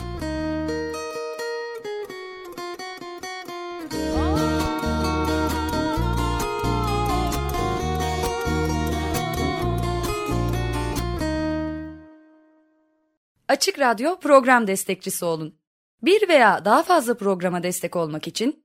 Açık Radyo program destekçisi olun. Bir veya daha fazla programa destek olmak için